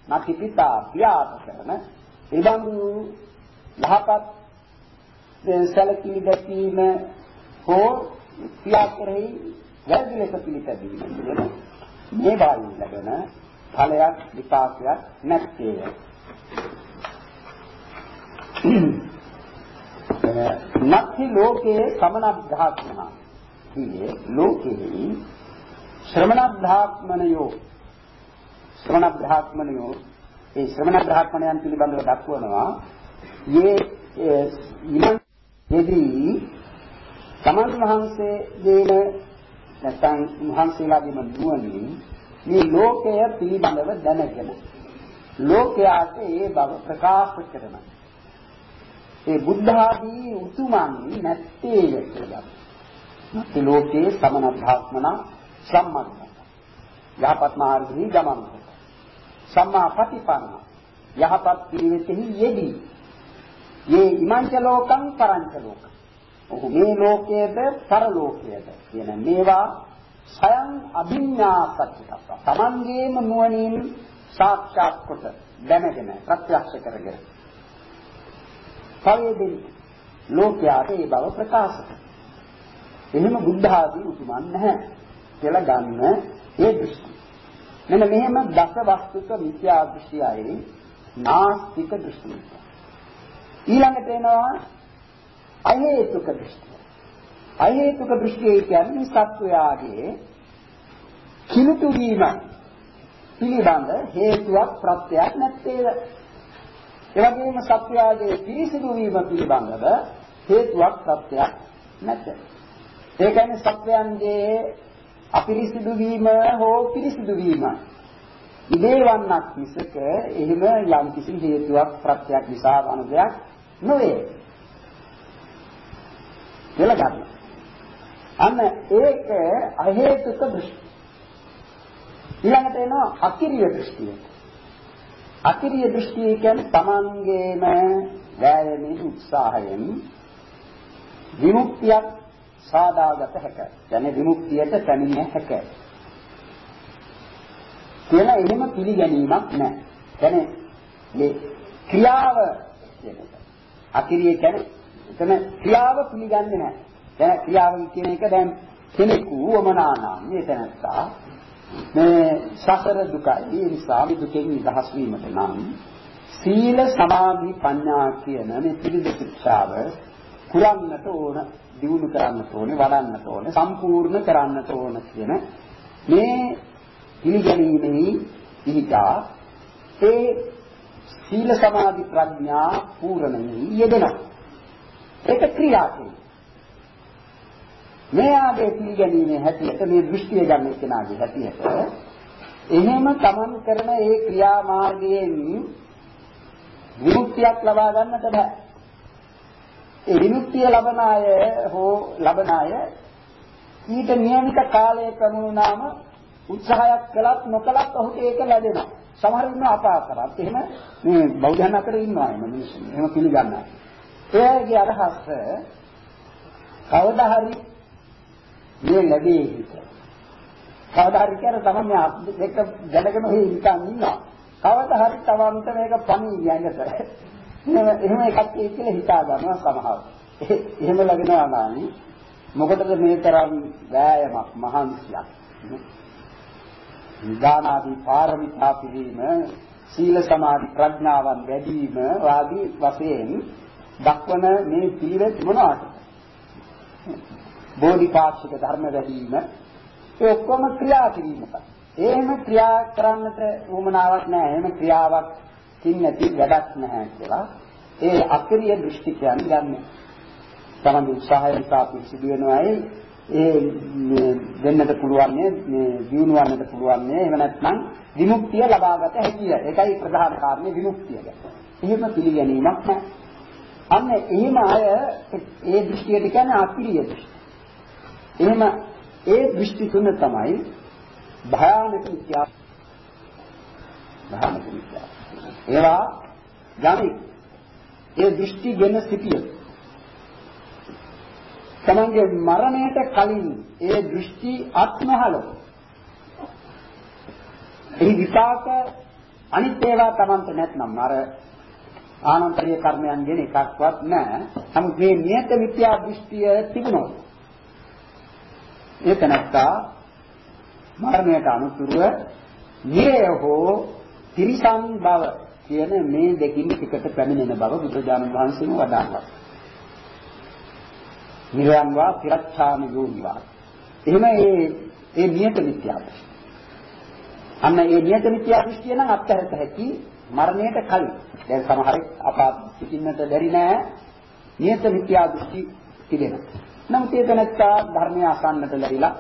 නැති පිතා පියාප කරන එබඳු යහපත් සැලකිලි දැකීම හෝ ක්‍රියා කෙරෙහි වැරදි ලෙස පිළිපැදීම කියන මේ වායු ලැබෙන ඵලයක් විපාකයක් නැත්තේය. නක්ඛි ලෝකේ සමනබ්ධාත්මන කියේ ලෝකේ ශ්‍රමණ බ්‍රාහ්මණයෝ ශ්‍රමණ බ්‍රාහ්මණයෝ ඒ ශ්‍රමණ බ්‍රාහ්මණයන් පිළිබඳව දක්වනවා යේ ඉමන් දෙදී සමන් වහන්සේ දේන නැත්නම් වහන්සේලාගේම නුවණින් මේ ලෝකය පිළිබඳව දැනගෙන ලෝකයාට ඒ බව ප්‍රකාශ කරන ඒ බුද්ධ ආදී උතුමන් නැත්තේ කියලා. මේ ලෝකේ සමන භාග්මන සම්මත. යහපත් මාර්ගී ගමන. සම්මා ප්‍රතිපන්න යහපත් පිළිවෙතෙහි යෙදී. මේ ඉමංච ලෝකං පරංච ලෝකං. ඔහු මේ ලෝකයේද පරලෝකයේද කියන මේවා සයන් අභිඥා සත්‍යක. තමන්ගේම නුවණින් සාක්ෂාත් කොට දැනගෙන ප්‍රත්‍යක්ෂ කරගෙන පවේදී ලෝකයාට ඒ බව ප්‍රකාශ කරනවා. එහෙම බුද්ධ ආදී උතුමන් නැහැ කියලා ගන්න ඒ දෘෂ්ටි. මෙන්න මෙහෙම දස වස්තුක මිත්‍යා දෘෂ්ටියයි නාස්තික දෘෂ්ටිය. ඊළඟට එනවා අහේතුක දෘෂ්ටිය. අහේතුක දෘෂ්ටිය කියන්නේ සත්වයාගේ කිලුතු වීම පිළිබඳ හේතුවක් ප්‍රත්‍යක් නැත්තේද? ඒ වගේම සත්වයාගේ පිරිසිදු වීම පිළිබඳව හේතුවක් ප්‍රත්‍යක් නැත. ඒ කියන්නේ සත්වයන්ගේ අපිරිසිදු වීම හෝ පිරිසිදු වීම ඉදේවන්නක් මිසක එහෙම යම් කිසි හේතුවක් ප්‍රත්‍යක් නිසා වන දෙයක් නොවේ. කියලා ගන්න. අන්න ඒක අහේතුක දෘෂ්ටි. ඊළඟට එනවා අකිරිය දෘෂ්ටිය. අකිරිය දෘෂ්ටිය කියන්නේ තමන්ගේම වෑයමේ උත්සාහයෙන් විමුක්තියක් සාදාගත හැක. يعني විමුක්තියට පැමිණිය හැක. කියලා එහෙම පිළිගැනීමක් නැහැ. يعني මේ ක්‍රියාව කියන එක. අකිරිය කියන්නේ එතන ක්‍රියාව පිළිගන්නේ නැහැ. දැන් ක්‍රියාව කියන එක දැන් කෙනෙකු වමනා නම් මේ තැනත්තා මේ සසර දුකයි ඒ නිසා මේ දුකෙන් නිදහස් වීමට නම් සීල සමාධි ප්‍රඥා කියන මේ ත්‍රිවිධ ශික්ෂාව පුරන්නට ඕන දිනු කරන්නට ඕනේ වඩන්නට ඕනේ සම්පූර්ණ කරන්නට ඕන කියන මේ පිළිගැනීමෙහි පිහිටා ඒ සීල සමාධි ප්‍රඥා පූර්ණෙහි යෙදෙනවා ඒක ක්‍රියාත්මක මේ ආගේ පිළිගැනීමේ හැටියට මේ දෘෂ්ටිය ගන්න කෙනාගේ හැටියට එහෙම තමන් කරන ඒ ක්‍රියා මාර්ගයෙන් විමුක්තියක් ලබා ගන්නට බෑ. ඒ විමුක්තිය ලබන අය හෝ ලබන අය ඊට නියමිත කාලය ප්‍රමුණාම උත්සාහයක් කළත් නොකළත් ඔහුට ඒක ලැබෙනවා. සමහර ඉන්න අපාකරත් එහෙම මේ බෞද්ධයන් අතර ඉන්නවා එහෙම මිනිස්සු. එහෙම පිළිගන්නවා. එයාගේ අදහස කවදා හරි මේ ලැබේ හිත. කවදා හරි කියලා තමයි මේක දැනගෙන ඔහි නිකන් ඉන්නවා. කවදා හරි තවන්ත මේක පණී යන්නට. එහෙම එහෙම එකක් කියලා හිතා ගන්නවා සමහරව. එහෙම ලගෙනවා නම් මොකටද මේ තරම් වෑයමක් මහන්සියක්. දානාදී පාරමිතා පිළිම සීල සමාධි ප්‍රඥාවන් වැඩි වීම වාදී වශයෙන් දක්වන මේ පිළිවෙත් මොනවාද? බෝධිපාක්ෂික ධර්ම වැඩිම ඒ ඔක්කොම ක්‍රියා කිරීමක. එහෙම ක්‍රියා කරන්නට උවමනාවක් නැහැ. එහෙම ක්‍රියාවක් තින් නැති වැඩක් නැහැ කියලා. ඒ අක්‍රීය දෘෂ්ටි කියන්නේ යන්නේ. තමයි උත්සාහය නිසා පිසිදු වෙනවායි ඒ දෙන්නට පුළුවන් මේ දිනුවන්නට පුළුවන් නේ එහෙම නැත්නම් විමුක්තිය ලබාගත හැකිය. ඒකයි ප්‍රධාන කාරණේ විමුක්තිය. එහෙම පිළිගැනීමක් නැහැ. අන්න එහෙම අය ඒ දෘෂ්ටියට කියන්නේ අක්‍රීය දෘෂ්ටි. එහෙම ඒ දෘෂ්ටි තුන තමයි භයානක මිත්‍යා භයානක මිත්‍යා. ඒවා යමි ඒ දෘෂ්ටි ගෙන සිටිය. තමන්ගේ මරණයට කලින් ඒ දෘෂ්ටි අත්මහලෝ. එහි විපාක අනිත් ඒවා තමන්ට නැත්නම් අර ආනන්තරීය කර්මයන්ගෙන් එකක්වත් නැහැ. නමුත් මේ නියත මිත්‍යා දෘෂ්ටිය තිබුණොත් ඒක නැත්තා මරණයට අනුතුරුව නිරය හෝ තිරිසන් බව කියන මේ දෙකින් එකට පැමිණෙන බව බුදුජානක වහන්සේම වදාළා. නිරයන් වා තිරච්ඡාම යෝනිවා. එහෙම ඒ ඒ නියත මිත්‍යා දෘෂ්ටි. අන්න ඒ නියත මිත්‍යා දෘෂ්ටිය නම් අත්හැරත හැකි මරණයට කලින්. දැන් සමහරෙක් අපා සිටින්නට බැරි නෑ නියත මිත්‍යා දෘෂ්ටි තිබෙනවා. නමුත් ඒක නැත්තා ධර්මය අසන්නට ලැබිලා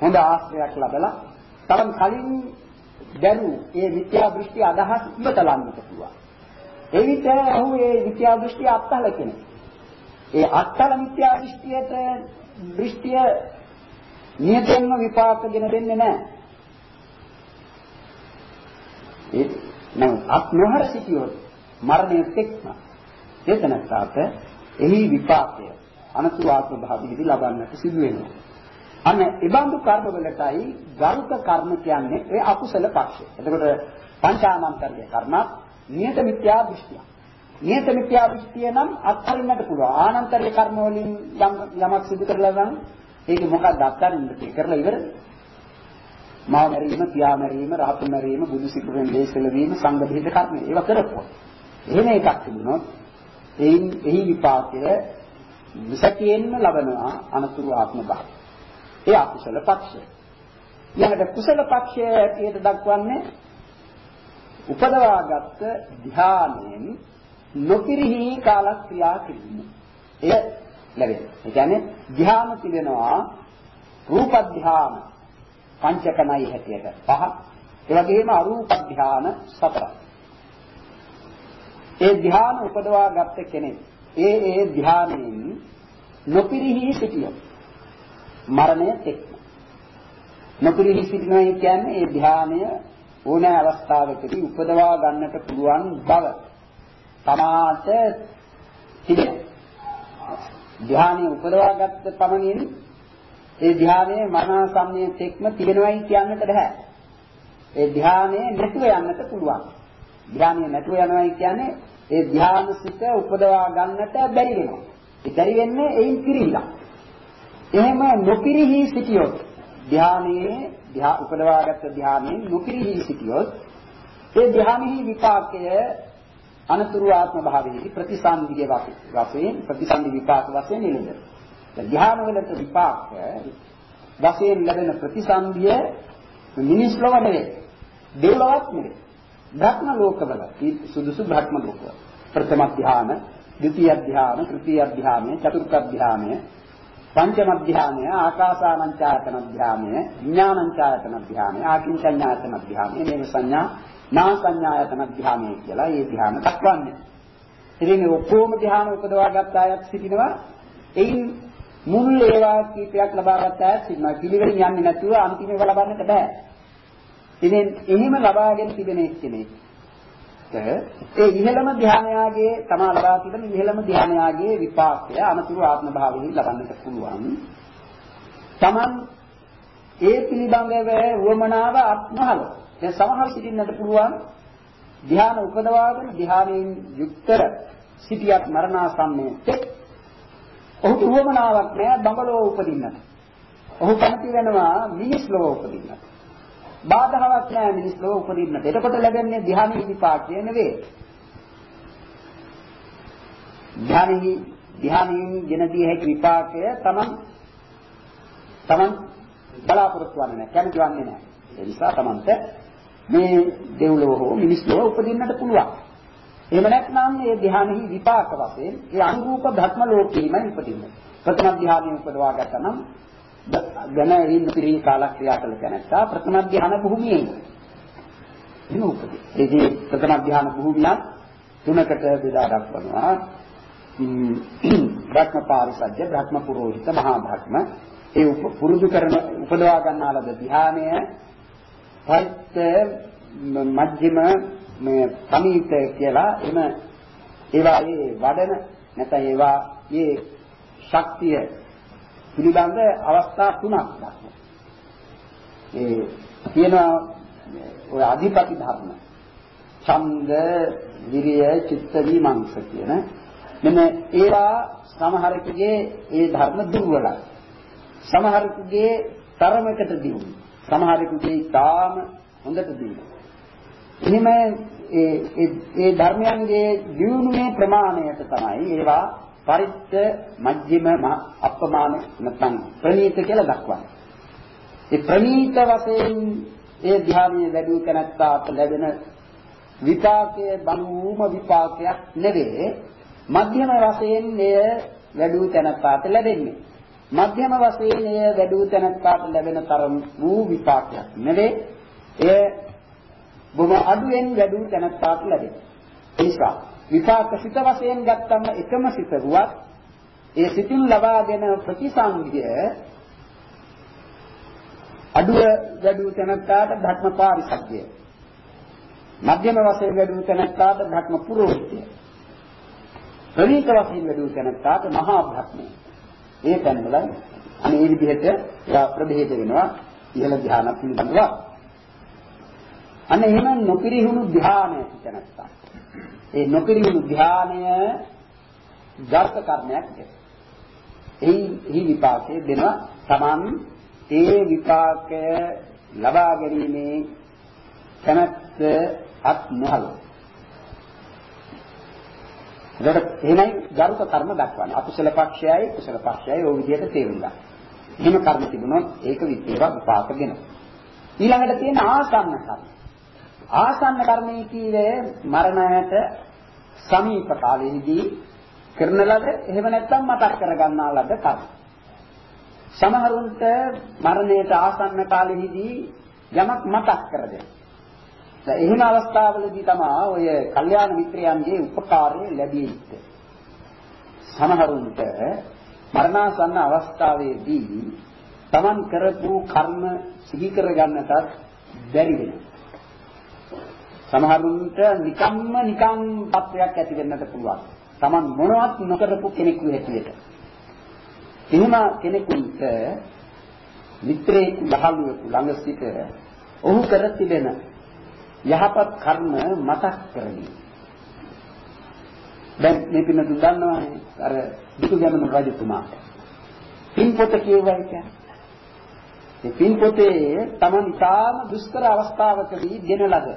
හොඳ ආශ්‍රයයක් ලැබලා තරම් කලින් දැනු ඒ මිත්‍යා දෘෂ්ටි අදහස් ඉවතලන්නට පුළුවන්. ඒ විට ඔහු ඒ මිත්‍යා දෘෂ්ටි අත්හල කෙනෙක්. ඒ අත්හල මිත්‍යා දෘෂ්ටියට දෘෂ්ටිය නියතෙන්ම විපාකගෙන දෙන්නේ නැහැ. ඒ නම් අත් නොහර සිටියොත් මරණය තෙක්ම චේතනසාත එහි විපාකය අනතුරු ආත්ම භාවයේදී ලබන්නට සිදු වෙනවා. අන්න ඒබඳු කර්ම වලටයි ගරුක කර්ම කියන්නේ ඒ අකුසල පක්ෂය. එතකොට පංචානන්තර්ය කර්මත් නියත මිත්‍යා දෘෂ්ටිය. නියත මිත්‍යා දෘෂ්ටිය නම් අත්හරින්නට පුළුවන්. ආනන්තර්ය කර්ම වලින් යම් යමක් සිදු කරලා නම් ඒක මොකක්ද අත්හරින්නට කරලා ඉවරද? මාව මැරීම, පියා මැරීම, රහතු මැරීම, බුදු සිකුරෙන් දේශල වීම, සංඝ බෙහෙත කර්ම. ඒවා කරපුවා. එහෙම එකක් තිබුණොත් එයින් එහි විපාකය විසතියෙන්ම ලබනවා අනතුරු ආත්ම භාවය. ඒ අකුසල පක්ෂය. ඊළඟට කුසල පක්ෂය ඇටියට දක්වන්නේ උපදවාගත් ධානයෙන් නොපිරිහි කාලක්‍රියා කිරීම. එය ලැබෙන. ඒ කියන්නේ ධ්‍යාන තිබෙනවා රූප ධ්‍යාන පංචකමයි හැටියට පහ. ඒ වගේම අරූප ධ්‍යාන සතර. ඒ ධ්‍යාන උපදවා ගත්ත කෙනෙක් ඒ ඒ ධ්‍යානයෙන් නොපිරිහි සිටියොත් මරණය එක්ක. නොපිරිහි සිටිනවා කියන්නේ ඒ ධානය ඕනෑ අවස්ථාවකදී උපදවා ගන්නට පුළුවන් බව තමාට තිබෙන. ධානය උපදවා ගත්ත පමණින් ඒ ධානයේ මරණසම්මය තෙක්ම තිබෙනවයි කියන්නට බෑ. ඒ ධානය නැතුව යන්නට පුළුවන්. ධානය නැතුව යනවායි කියන්නේ ඒ ධාන සිත උපදවා ගන්නට බැරි වෙනවා. ඒ බැරි වෙන්නේ එයින් පිරිහිලා. එහෙම නොපිරිහි සිටියොත් ධානයේ ධා උපදවාගත් ධානයෙන් නොපිරිහි සිටියොත් ඒ ධානෙහි විපාකය අනතුරු ආත්ම භාවයේදී ප්‍රතිසන්දිගේ වශයෙන් ප්‍රතිසන්දි විපාක වශයෙන් නිලද. ධාන වලට විපාක වශයෙන් ලැබෙන ප්‍රතිසන්දිය මිනිස් ලොව නෙවෙයි. දෙව්ලොවක් නෙවෙයි. භ්‍රම ලෝකවල සුදුසු භ්‍රම ලෝකවල ප්‍රථම ධාන, ද්විතීය ධාන, තෘතීය ධාන, චතුර්ථ ධාන පංචම ධානය ආකාසානංචායතන ධානය විඥානංචායතන ධානය ආකින්චඤ්ඤායතන ධානය මේ සංඥා නා සංඥායතන ධානය කියලා මේ ධාන දක්වන්නේ. ඉතින් මේ ඔක්කොම ධාන උපදවා ගත්ත අයත් සිටිනවා. එයින් මුල් ඒවා කීපයක් ලබා ගත්ත අයත් සිටිනවා. පිළිවෙලින් යන්නේ නැතුව අන්තිම ඒවා ලබන්නට බෑ. ඉතින් එහෙම ලබාගෙන තිබෙන එක්කෙනෙක් ඒ ඉහළම ධානයාගේ තමා ලබා තිබෙන ඉහළම ධානයාගේ විපාකය අනතුරු ආත්ම භාවයෙන් ලබන්නට පුළුවන්. Taman ඒ පිළිබඳව වමනාව අත්මහල. දැන් සමහර සිටින්නට පුළුවන් ධාන උපදවාගෙන ධානයෙන් යුක්තව සිටියක් මරණාසන්නයේ තෙක් ඔහුට වමනාවක් නෑ බඹලෝ උපදින්නට. ඔහු කැමති වෙනවා මිනිස් ලෝක උපදින්නට. බාධාවක් නැහැ මිනිස් ලෝක උපදින්නට. එතකොට ලැබෙන්නේ ධ්‍යානෙහි විපාකය නෙවෙයි. ධ්‍යානෙහි ධ්‍යානෙහි ගෙන දී හැකි විපාකය තමන් තමන් බලාපොරොත්තු වන්නේ නැහැ. කැමති වන්නේ නැහැ. ඒ නිසා තමන්ට මේ දෙව්ලොව හෝ මිනිස් ලෝක උපදින්නට පුළුවන්. එහෙම නැත්නම් මේ ධ්‍යානෙහි විපාක වශයෙන් ඒ අනුරූප භක්ම ලෝකෙහිමයි උපදින්නේ. ප්‍රථම ධ්‍යානෙ උපදවා ගත්තා නම් ගැන එයින් පිරී කාලක් ක්‍රියා කළ තැනැත්තා ප්‍රථම ධ්‍යාන භූමියේ එහෙම උපදී. ඒකේ ප්‍රථම ධ්‍යාන භූමිය තුනකට බෙදා දක්වනවා. භක්ම පාරිසජ්‍ය, භක්ම පුරෝහිත, මහා භක්ම. ඒ පුරුදු කරන උපදවා ගන්නා ලද ධ්‍යානය පරිත්ත මධ්‍යම මේ සමීප කියලා එම ඒවා ඒ වඩන නැත්නම් ඒවා මේ ශක්තිය පිළිබඳ අවස්ථා තුනක් දක්වනවා. ඒ කියනවා ඔය අධිපති ධර්ම. ඡන්ද, විරිය, චිත්ත විමංශ කියන මෙන්න ඒවා සමහරකගේ ඒ ධර්ම දුර්වලයි. සමහරෙකුගේ තරමකට දියුණු. සමහරෙකුගේ තාම හොඳට දියුණු. එහෙම ඒ ඒ ධර්මයන්ගේ දියුණුවේ ප්‍රමාණයට තමයි ඒවා පරිත්ත මජ්ක්‍ධිම අප්‍රමාණ නැත්නම් ප්‍රණීත කියලා දක්වන්නේ. ඒ ප්‍රණීත වශයෙන් ඒ ධ්‍යානයේ වැඩි කරත්තාට ලැබෙන විපාකයේ බණුම විපාකයක් නෙවේ මධ්‍යම වශයෙන් එය වැඩි තැනත්තාට ලැබෙන්නේ. මධ්‍යම වශයෙන් එය වැඩි තැනත්තාට ලැබෙන තරම් වූ විපාකයක් නෙවේ. එය බොහොම අඩුවෙන් වැඩි තැනත්තාට ලැබෙන. ඒ නිසා විපාක සිත වශයෙන් ගත්තම එකම සිත වුවත් ඒ සිතින් ලබාගෙන ප්‍රතිසංගය අඩුව වැඩි තැනත්තාට ධර්මපාරිසග්ගය. මධ්‍යම වශයෙන් වැඩි තැනත්තාට ධර්ම පුරෝහිතය. ප්‍රණීත වශයෙන් වැඩි තැනත්තාට මහා භක්මය. ඒ තැන්වල අනේ විදිහට ප්‍රභේද වෙනවා ඉහළ ධ්‍යාන පිළිබඳව. අන්න එහෙනම් නොපිරිහුණු ධ්‍යානය තැනත්තා. ඒ නොපිරිහුණු ධ්‍යානය ජර්ථ කර්මයක් නේ. එහි එහි විපාකයේ දෙනවා Taman ඒ විපාකය ලබා ගැනීමේ කැමැත්ත අත් නොහල. එතකොට එහෙමයි ගරුක කර්ම දක්වන්නේ. අකුසල පක්ෂයයි කුසල පක්ෂයයි ওই විදිහට තේරුම් ගන්න. එහෙම කර්ම තිබුණොත් ඒක විත්තේවා විපාක දෙනවා. ඊළඟට තියෙන ආසන්න කර්ම. ආසන්න කර්මයේ කීවේ මරණයට සමීප කාලයේදී කරන ලද එහෙම නැත්නම් මතක් කර ගන්නා ලද කර්ම. සමහරුන්ට මරණයට ආසන්න කාලෙහිදී යමක් මතක් කර දෙනවා. එහෙම අවස්ථාවලදී තමයි ඔය කල්යාණ මිත්‍රයන්ගේ උපකාරය ලැබී ඉත්තේ. සමහරුන්ට මරණාසන්න අවස්ථාවේදී Taman කරපු කර්ම සිහි කර ගන්නටත් බැරි වෙනවා. සමහරුන්ට නිකම්ම නිකම් තත්වයක් ඇති වෙන්නට පුළුවන්. Taman මොනවත් නොකරපු කෙනෙකු හැටියට. එහෙම කෙනෙකුට මිත්‍රේ යහළුවෙකු ළඟ සිට ඔහු කර තිබෙන යහපත් කර්ම මතක් කරගන්න. දැන් මේ පින්න තුන් දන්නවනේ අර දුකගැමුණු රජතුමා. පින්පොත කියවයි කියන්නේ. මේ පින්පොතේ තමන් ඉතාම දුෂ්කර අවස්ථාවකදී දෙන ලද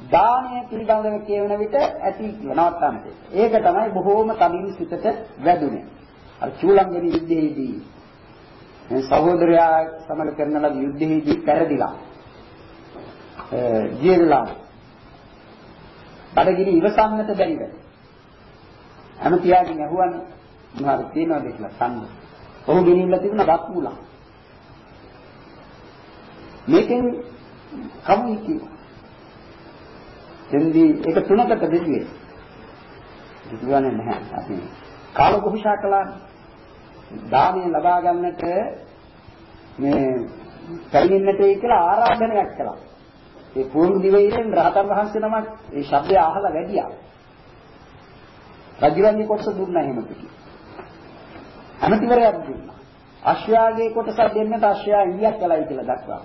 දානය පිළිබඳව කියවන විට ඇති නවත්තන්නට. ඒක තමයි බොහෝම තදින් සිතට වැදුනේ. අර චූලංගනි යුද්ධයේදී මේ සහෝදරයා සමග කරන ලද යුද්ධයේදී පෙරදිලා ජීවිලා බඩගිනි ඉවසන්නට බැරිද අමතියාගෙන් ඇහුවනේ මොනවාද තියනවද කියලා සම්ම ඔහු ගෙනින්න තිබුණ වත් මුලා. මේකෙන් කවුයි කිව්වා එන්දී ඒක තුනකට දෙන්නේ කිව්වනේ නැහැ අපි කාල කුෂා කළා දානය ලබා ගන්නට මේ පැමිණෙන්නට කියලා ආරාධනයක් කළා ඒ පූර්ව දිවයිනෙන් රහතන් වහන්සේ නමක් ඒ ශබ්දය අහලා වැඩියා. රජුරන්ගේ කොටස දුන්නා එහෙම පිටි. අමතිවරයක් දුන්නා. අශ්වයාගේ කොටස දෙන්නට අශ්වයා ඉලියක් කළයි කියලා දක්වා.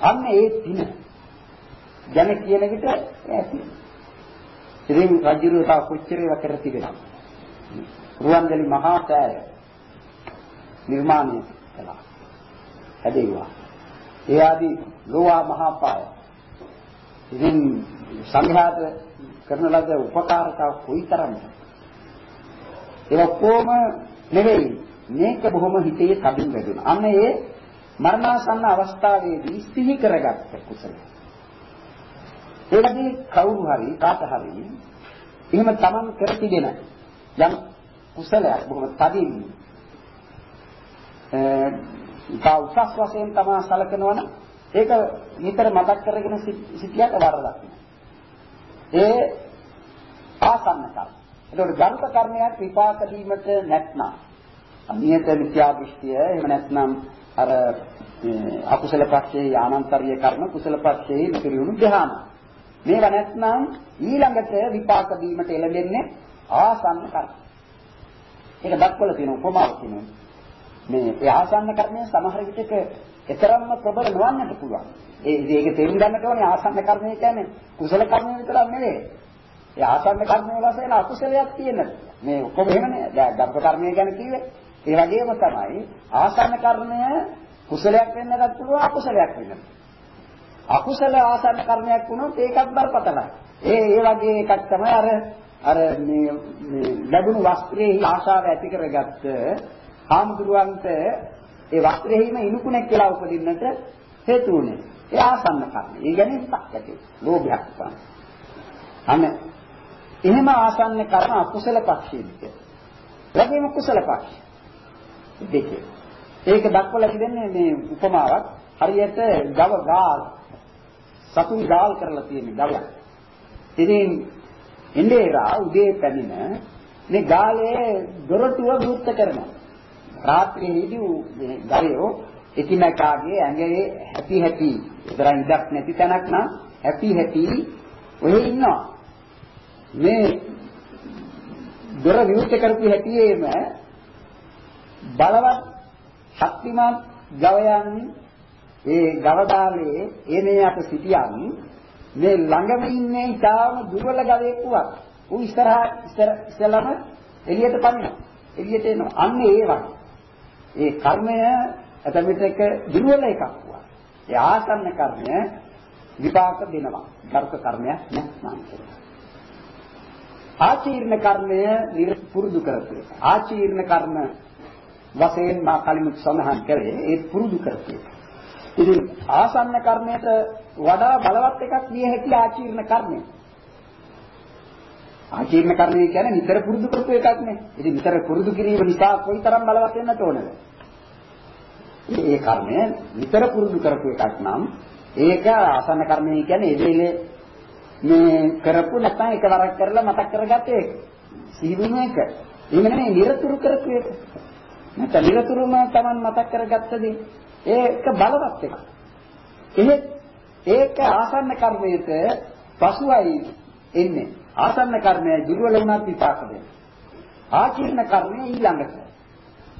අන්න ඒ පින ජන කියන විට ඇති. ඉතින් රජුරු තා කොච්චර ඒවා කර තිබෙනවා. රුවන්වැලි මහා සෑය නිර්මාණය කළා. හැදෙව්වා. ඒ ආදී ලෝවා මහා පාය. ඉතින් සංඝයාත කරන ලද උපකාරතාව කොයිතරම්ද? ඒ ඔක්කොම නෙවෙයි මේක බොහොම හිතේ තදින් වැදුණා. අන්න ඒ මරණාසන්න අවස්ථාවේදී සිහි කරගත්ත කුසල. ඒකදී කවුරු හරි කාට හරි එහෙම තමන් කර තිබෙන යම් කුසලයක් බොහොම තදින් ඉතා උසස් වශයෙන් තමා සැලකනවා නම් ඒක නිතර මතක් කරගෙන සිටියට වරදක් ඒ ආසන්න කර්ම. ඒකට ගරුක කර්මයක් විපාක දීමට නැත්නම් නියත මිත්‍යා දෘෂ්ටිය එහෙම නැත්නම් අර අකුසල පක්ෂයේ ආනන්තරීය කර්ම කුසල පක්ෂයේ පිරියුණු ධ්‍යාන. මේවා නැත්නම් ඊළඟට විපාක දීමට එළඹෙන්නේ ආසන්න කර්ම. ඒක දක්වලා තියෙන උපමාවක් තියෙනවා. මේ ඒ ආසන්න කර්මය සමහර විටක එතරම්ම ප්‍රබල නොවන්නට පුළුවන්. ඒ ඒක තේරුම් ගන්නට ඕනේ ආසන්න කර්මය කියන්නේ කුසල කර්මය විතරක් නෙවෙයි. ඒ ආසන්න කර්මය වශයෙන් අකුසලයක් තියෙනවා. මේ ඔක්කොම එහෙමනේ. දැන් ධර්ම කර්මය ගැන කිව්වේ ඒ වගේම තමයි ආසන්න කර්මය කුසලයක් වෙන්නත් පුළුවන් අකුසලයක් වෙන්නත්. අකුසල ආසන්න කර්මයක් වුණොත් ඒකත් බරපතලයි. ඒ ඒ වගේ එකක් තමයි අර අර මේ මේ ලැබුණු වස්ත්‍රයේ ආශාව ඇති කරගත්ත ආම්දුරවන්ත ඒ වස්ත්‍රයේම ඉනුකුණෙක් කියලා උපදින්නට හේතු වුණේ. ඒ ආසන්න කර්ම. ඒ කියන්නේ සක් ඇති. ලෝභයක් තමයි. අන්න එහෙම ආසන්න කර්ම අකුසල පක්ෂයේද. එවැගේම කුසල පක්ෂය. දෙකේ. ඒක දක්වලා තිබෙන්නේ මේ උපමාවක් හරියට ගව ගාල් සතුන් ගාල් කරලා තියෙන ගවයක්. ඉතින් ඉන්දේරා උදේ පැමිණ මේ ගාලේ දොරටුව විවෘත කරනවා. රාත්‍රියේදී මේ ගවයෝ එකිනෙකාගේ ඇඟේ හැපි හැපි ඉතරන් ඉඩක් නැති තැනක් නම් හැපි හැපි ඔහේ ඉන්නවා. මේ දොර විවෘත කරපු හැටියේම බලවත් ශක්තිමත් ගවයන් ඒ ගවදාලේ එනේ අප සිටියන් මේ ළඟම ඉන්නේ ඊටාම දුර්වල ගවයෙක් වුණා. ඌ ඉස්සරහා ඉස්සර ඉස්සලම එළියට පනිනවා. එළියට එනවා. අන්න ඒ වගේ. ඒ කර්මය අතමිට එක දුර්වල එකක් වුණා. ඒ ආසන්න කර්මය විපාක දෙනවා. ධර්ක කර්මයක් නැත්නම්. ආචීර්ණ කර්මය පුරුදු කරපු එක. ආචීර්ණ කර්ම වශයෙන් මා කලින් සඳහන් කරේ ඒ පුරුදු කරපු එක. ඉතින් ආසන්න කර්මයට වඩා බලවත් එකක් විය හැකි ආචීර්ණ කර්මය. ආචීර්ණ කර්මය කියන්නේ නිතර පුරුදු කරපු එකක් නේ. ඉතින් නිතර පුරුදු කිරීම නිසා කොයිතරම් බලවත් වෙන්නට ඕනද? ඒ කර්මය නිතර පුරුදු කරපු එකක් නම් ඒක ආසන්න කර්මය කියන්නේ එදෙලේ මේ කරපු නැත්නම් එකවරක් කරලා මතක් කරගත්ත එක. සිහිවුන එක. එහෙම නෙමෙයි නිරතුරු කරපු එක. නැත්නම් නිරතුරුම Taman මතක් කරගත්තදී ඒක බලවත් එකක්. එහෙත් ඒක ආසන්න කර්මයට පසුයි එන්නේ. ආසන්න කර්මය දුර්වල වුණත් විපාක දෙනවා. ආචීර්ණ කර්මය ඊළඟට.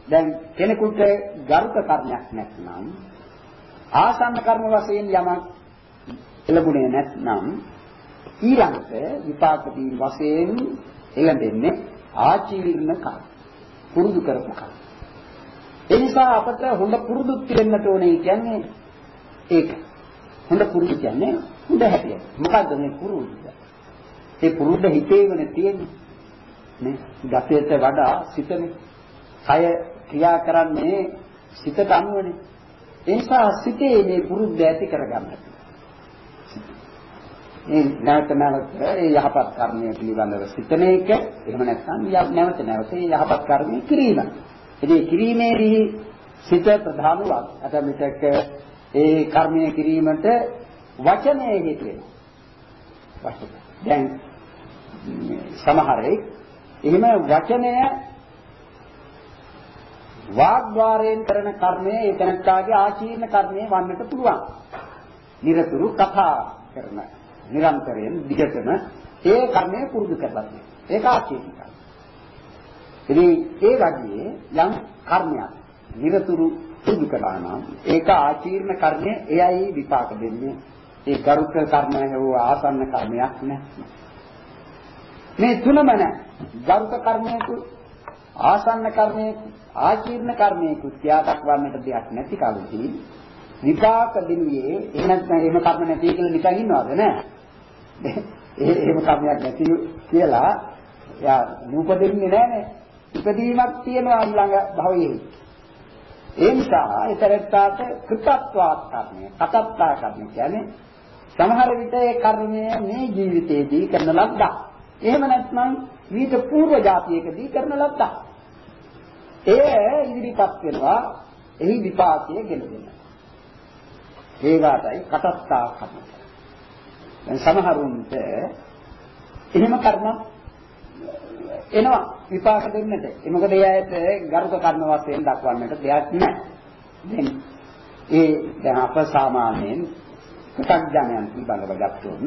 දැන් කෙනෙකුට ගරුක කර්මයක් නැත්නම් ආසන්න කර්ම වශයෙන් යමක් ලැබුණේ නැත්නම් ඊළඟට විපාක දීන් වශයෙන් එළඹෙන්නේ ආචීර්ණ කර්ම. පුරුදු කරපු කර්ම. ඒ නිසා අපට හොඳ පුරුදු වෙන්නට ඕනේ කියන්නේ ඒක. හොඳ පුරුදු කියන්නේ හොඳ හැටිය. මොකද්ද මේ පුරුද්ද? ඒ පුරුද්ද හිතේවන තියෙන්නේ. නේ? ගතයට වඩා සිතනේ. කය ක්‍රියා කරන්නේ සිතට අනුවනේ. ඒ නිසා සිතේ මේ පුරුද්ද ඇති කරගන්න. මේ නැවත නැවත ඒ යහපත් කර්මය පිළිබඳව සිතන එක එහෙම නැත්නම් නැවත නැවත ඒ යහපත් කර්මය කිරීම. ඉතින් කිරීමේදී සිත ප්‍රධානවත් අත මිටක ඒ කර්මය කිරීමට වචනය හේතු වෙනවා. දැන් සමහරෙක් එහෙම වචනය වාග්්වාරයෙන් කරන කර්මය ඒ තැනත්තාගේ ආචීර්ණ කර්මය වන්නට පුළුවන්. නිරතුරු කතා කරන නිරන්තරයෙන් දිගටම ඒ කර්මය පුරුදු කරලා ඒක ආචීර්ණ කර්මය. ඉතින් ඒ වගේ යම් කර්මයක් නිරතුරු පුරුදු කළා නම් ඒක ආචීර්ණ කර්මය එයයි විපාක දෙන්නේ. ඒ ගරුක කර්මය හෝ ආසන්න කර්මයක් නෑ. මේ තුනම නෑ. ගරුක කර්මයක ආසන්න කර්මයක ආචීර්ණ කර්මයක ත්‍යාගක් වන්නට දෙයක් නැති කලදී විපාක දිනුවේ එහෙම නැත්නම් එහෙම කර්ම නැති කියලා නිකන් ඉන්නවද නෑ එහෙම කර්මයක් නැති කියලා යා නූපදින්නේ නැහනේ. ඉපදීමක් තියෙනවා ළඟ භවයේ. ඒ නිසා ඒතරත්තාට කෘතත්වාත්මය, කතත්තා කර්ම කියන්නේ සමහර විට ඒ කර්මය මේ ජීවිතයේදී කරන ලද්දා. එහෙම නැත්නම් ඊට పూర్ව જાතියකදී කරන ලද්දා. එය ඉදිරිපත් වෙනවා එහි විපාකයේ ගෙනදෙන. ඒවාටයි කතත්තා කර්ම කියන්නේ. සමහරුන්ට එහෙම කර්මයක් එනවා විපාක දෙන්නට. ඒ මොකද ඒ අයට ගරුක කර්ම වශයෙන් දක්වන්නට දෙයක් නැහැ. දැන් ඒ දැන් අප සාමාන්‍යයෙන් ප්‍රත්‍යඥයන් පිළිබඳව ගත්තොත්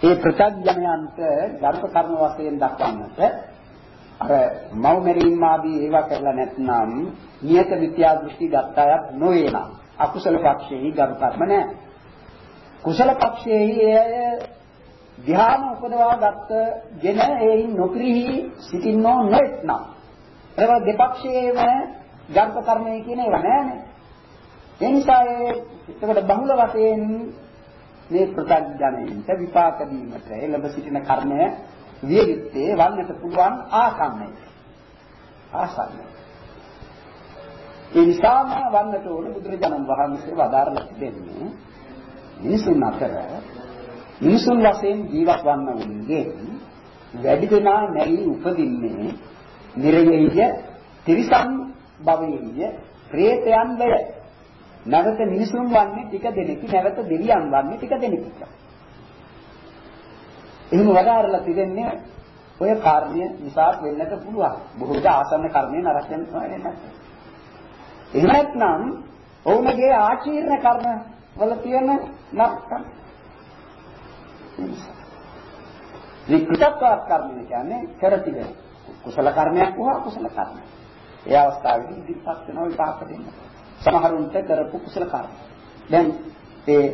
ඒ ප්‍රත්‍යඥයන්ට ගරුක කර්ම වශයෙන් දක්වන්නට අර මව් මෙරීම් ආදී ඒවා කරලා නැත්නම් නියත විත්‍යා දෘෂ්ටි ගත්තායක් නොවේ නම් අකුසල පක්ෂයේ ගරු කර්ම නැහැ. කුසල පක්ෂයේ එය ධ්‍යාන උපදවා ගත්තගෙන ඒයින් නොපිරිහි සිටින්නෝ නැත්නම් ඒවා දෙපක්ෂයේම ගර්භ කර්මය කියන ඒවා නෑනේ. ඒ නිසා ඒ එතකොට බහුල වශයෙන් මේ ප්‍රත්‍යඥයින්ට විපාක දීමට එළඹ සිටින කර්මය විය යුත්තේ වන්නට පුළුවන් ආසන්නයි. ආසන්නයි. ඒ නිසාම වන්නට ඕන බුදුරජාණන් වහන්සේ වදාරලා තිබෙන්නේ මිනිසුන් අතර මිනිසුන් වශයෙන් ජීවත් වන්න උන්ගේ වැඩි දෙනා නැරී උපදින්නේ නිරයෙහිය තිරිසන් භවයෙහිය പ്രേතයන් වල නැවත මිනිසුන් වන්නේ ටික දෙනෙක් නැවත දෙවියන් වන්නේ ටික දෙනෙක්. එහෙම වදාරලා තිබෙන්නේ ඔය කාර්ය නිසා වෙන්නට පුළුවන්. බොහෝට ආසන්න කර්මය නරක වෙනවා නේද එහෙම නැත්නම් ඔවුන්ගේ ආචීර්ණ කර්ම වල තියෙන නරකම්. මේ කෘතත්වාත් කර්ම කියන්නේ කරතිගෙන කුසල කර්මයක් වුණා අකුසල කර්මයක්. ඒ අවස්ථාවේදී ඉදිරිපත් වෙන විපාක දෙන්න. සමහරුන්ට කරපු කුසල කර්ම. දැන් ඒ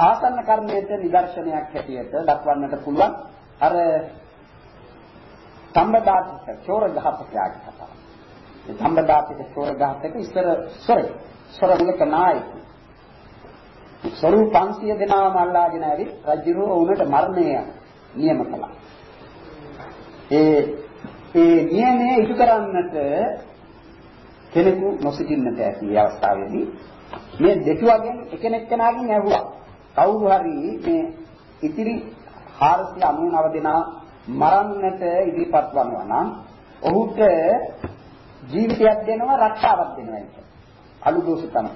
ආසන්න කර්මයට නිදර්ශනයක් හැටියට දක්වන්නට පුළුවන් අර සම්බදාත චෝර ගහපතයාගේ කතාව. සම්බදාපිත ස්වර ගහකට ඉස්සර ස්වරය. ස්වර මුලක නායක. ස්වරු 500 දෙනාම අල්ලාගෙන ඇවිත් රජුරෝ වුණට මරණය නියම කළා. ඒ ඒ නියමයේ ඉටු කරන්නට කෙනෙකු නොසිටින්නට ඇති මේ අවස්ථාවේදී මේ දෙතුවගෙන් එකිනෙක කෙනාගෙන් ඇහුවා. කවුරු හරි මේ ඉතිරි 499 දෙනා මරන්නට ඉදිරිපත් වනවා නම් ඔහුට ජීවිතයක් දෙනවා රක්ෂාවක් දෙනවා ඒක. අලු දෝෂ තමයි.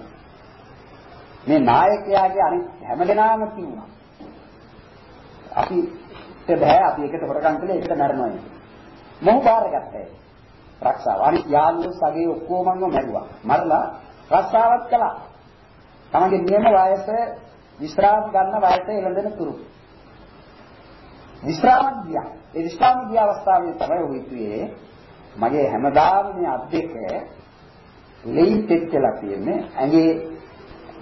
මේ නායකයාගේ අනිත් හැමදෙනාම කිව්වා. අපිට බෑ අපි එකට හොරකම් කළේ එකට මරනවා. මොහු බාරගත්තා ඒක. රක්ෂාව. අනිත් යාළුවෝ සගේ ඔක්කොමම මැරුවා. මරලා රක්ෂාවක් කළා. තමගේ නියම වයස විශ්‍රාම ගන්න වයස එළඹෙන තුරු. විශ්‍රාම ගියා. ඒ විශ්‍රාම ගිය අවස්ථාවේ තමයි ඔහු හිතුවේ මගේ හැමදාම මේ අත් දෙක ලෙයින් තෙත් වෙලා තියෙන්නේ ඇඟේ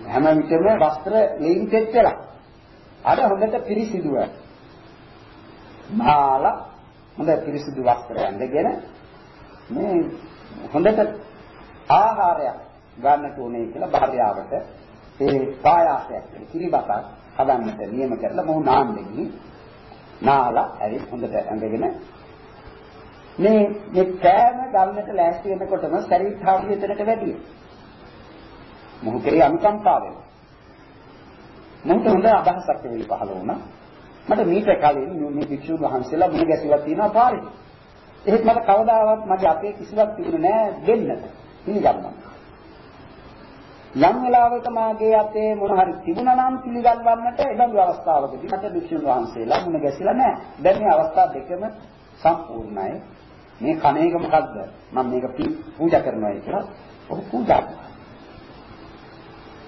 හැම විටම වස්ත්‍ර ලෙයින් තෙත් වෙලා අර හොඳට පිරිසිදුව. මාලා හොඳ පිරිසිදු වස්ත්‍ර ඇඳගෙන මේ හොඳට ආහාරයක් ගන්නට ඕනේ කියලා භාර්යාවට ඒ පායාසයක් කිරිබතක් හදන්නට නියම කරලා මොහු නාන්නේ නාලා ඇවිත් හොඳට ඇඳගෙන මේ මේ කෑම ගන්නට ලෑස්ති වෙනකොටම සරීත් හාමුදුරුවෝ එතනට වැඩි. මොහු කෙරේ අනුකම්පාවෙන්. මොහුට හොඳ අදහසක් වෙලි පහළ වුණා. මට මීට කලින් මේ භික්ෂුන් වහන්සේලා මුණ ගැසිලා තියෙනවා පාරේ. එහෙත් මට කවදාවත් මගේ අපේ කිසිවක් තිබුණේ නෑ දෙන්නට. පිළිගන්නවා. යම් වෙලාවක මාගේ අතේ මොන හරි තිබුණා නම් පිළිගන්වන්නට එබඳු අවස්ථාවකදී මට භික්ෂුන් වහන්සේලා මුණ ගැසිලා නෑ. දැන් මේ අවස්ථා දෙකම සම්පූර්ණයි. මේ කණ එක මොකද්ද? මම මේක පූජා කරනවා කියලා ඔහු පූජා කරනවා.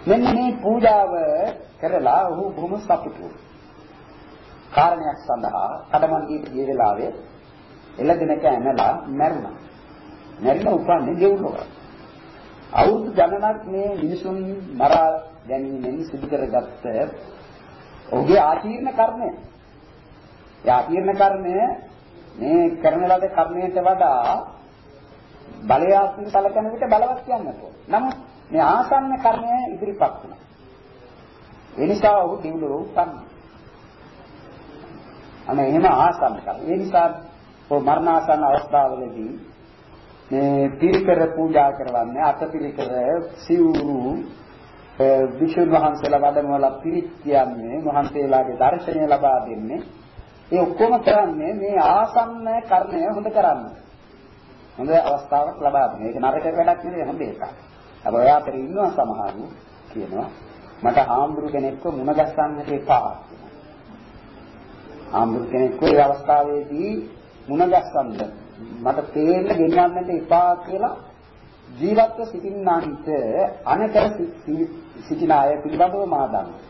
මෙන්න මේ පූජාව කරලා ඔහු බොහොම සතුටු කාරණයක් සඳහා කඩමන්දී ගිය වෙලාවේ එළදෙනක ඇනලා මැරුණා. මැරිලා උපන්නේ දෙව්ලොව. අවුරුදු ගණනක් මේ මිනිසුන් මරා ගැනීමෙන් සිදු කරගත්ත ඔහුගේ ආචීර්ණ කර්මය. ඒ ආචීර්ණ කර්මය මේ කරන ලද කර්මයට වඩා බලය අස්තින් සැලකෙන විට බලවත් කියන්නට ඕන. නමුත් මේ ආසන්න කර්මය ඉදිරිපත් වුණා. ඒ නිසා ඔහු දිවුලෝ උපන්න. අනේ එහෙම ආසන්න කර්ම. ඒ නිසා ඔය මරණාසන්න අවස්ථාවලදී මේ පිරිකර පූජා කරවන්නේ අතපිරිකර සිවුරු විසුණු වහන්සේලා වඩමවලා පිරිත් කියන්නේ වහන්සේලාගේ දර්ශනය ලබා දෙන්නේ ඒ ඔක්කොම කරන්නේ මේ ආසන්න කර්ණය හොඳ කරන්න. හොඳ අවස්ථාවක් ලබා දෙන. ඒක නරක වැඩක් නෙවෙයි හොඳ එකක්. අප ඔය අතර ඉන්නවා සමහරු කියනවා මට හාමුදුරු කෙනෙක්ව මුණ ගැස්සන්නට එපා. හාමුදුරු කෙනෙක්ව ඒ අවස්ථාවේදී මුණ ගැස්සන්න මට තේරෙන්න ගෙන්නන්නට එපා කියලා ජීවත්ව සිටින්නාන්ට අනකර සිටින අය පිළිබඳව මා දන්නවා.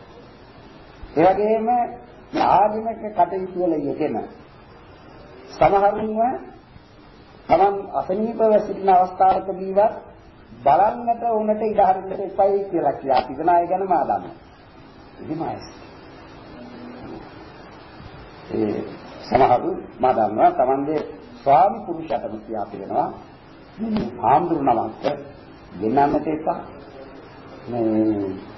ඒ වගේම ආගමික කටයුතු වල යෙදෙන සමහරුන්ව තමන් අසනීපව සිටින අවස්ථාවකදීවත් බලන්නට උනට ඉඩ හරින්නට එපයි කියලා කියා තිබෙන අය ගැන මා දන්නවා. එහෙමයි. ඒ සමහරු මා දන්නවා තමන්ගේ ස්වාමි පුරුෂයාටම කියා තිබෙනවා ආම්දුරුණමක් ගෙන්නන්නට එපා. මේ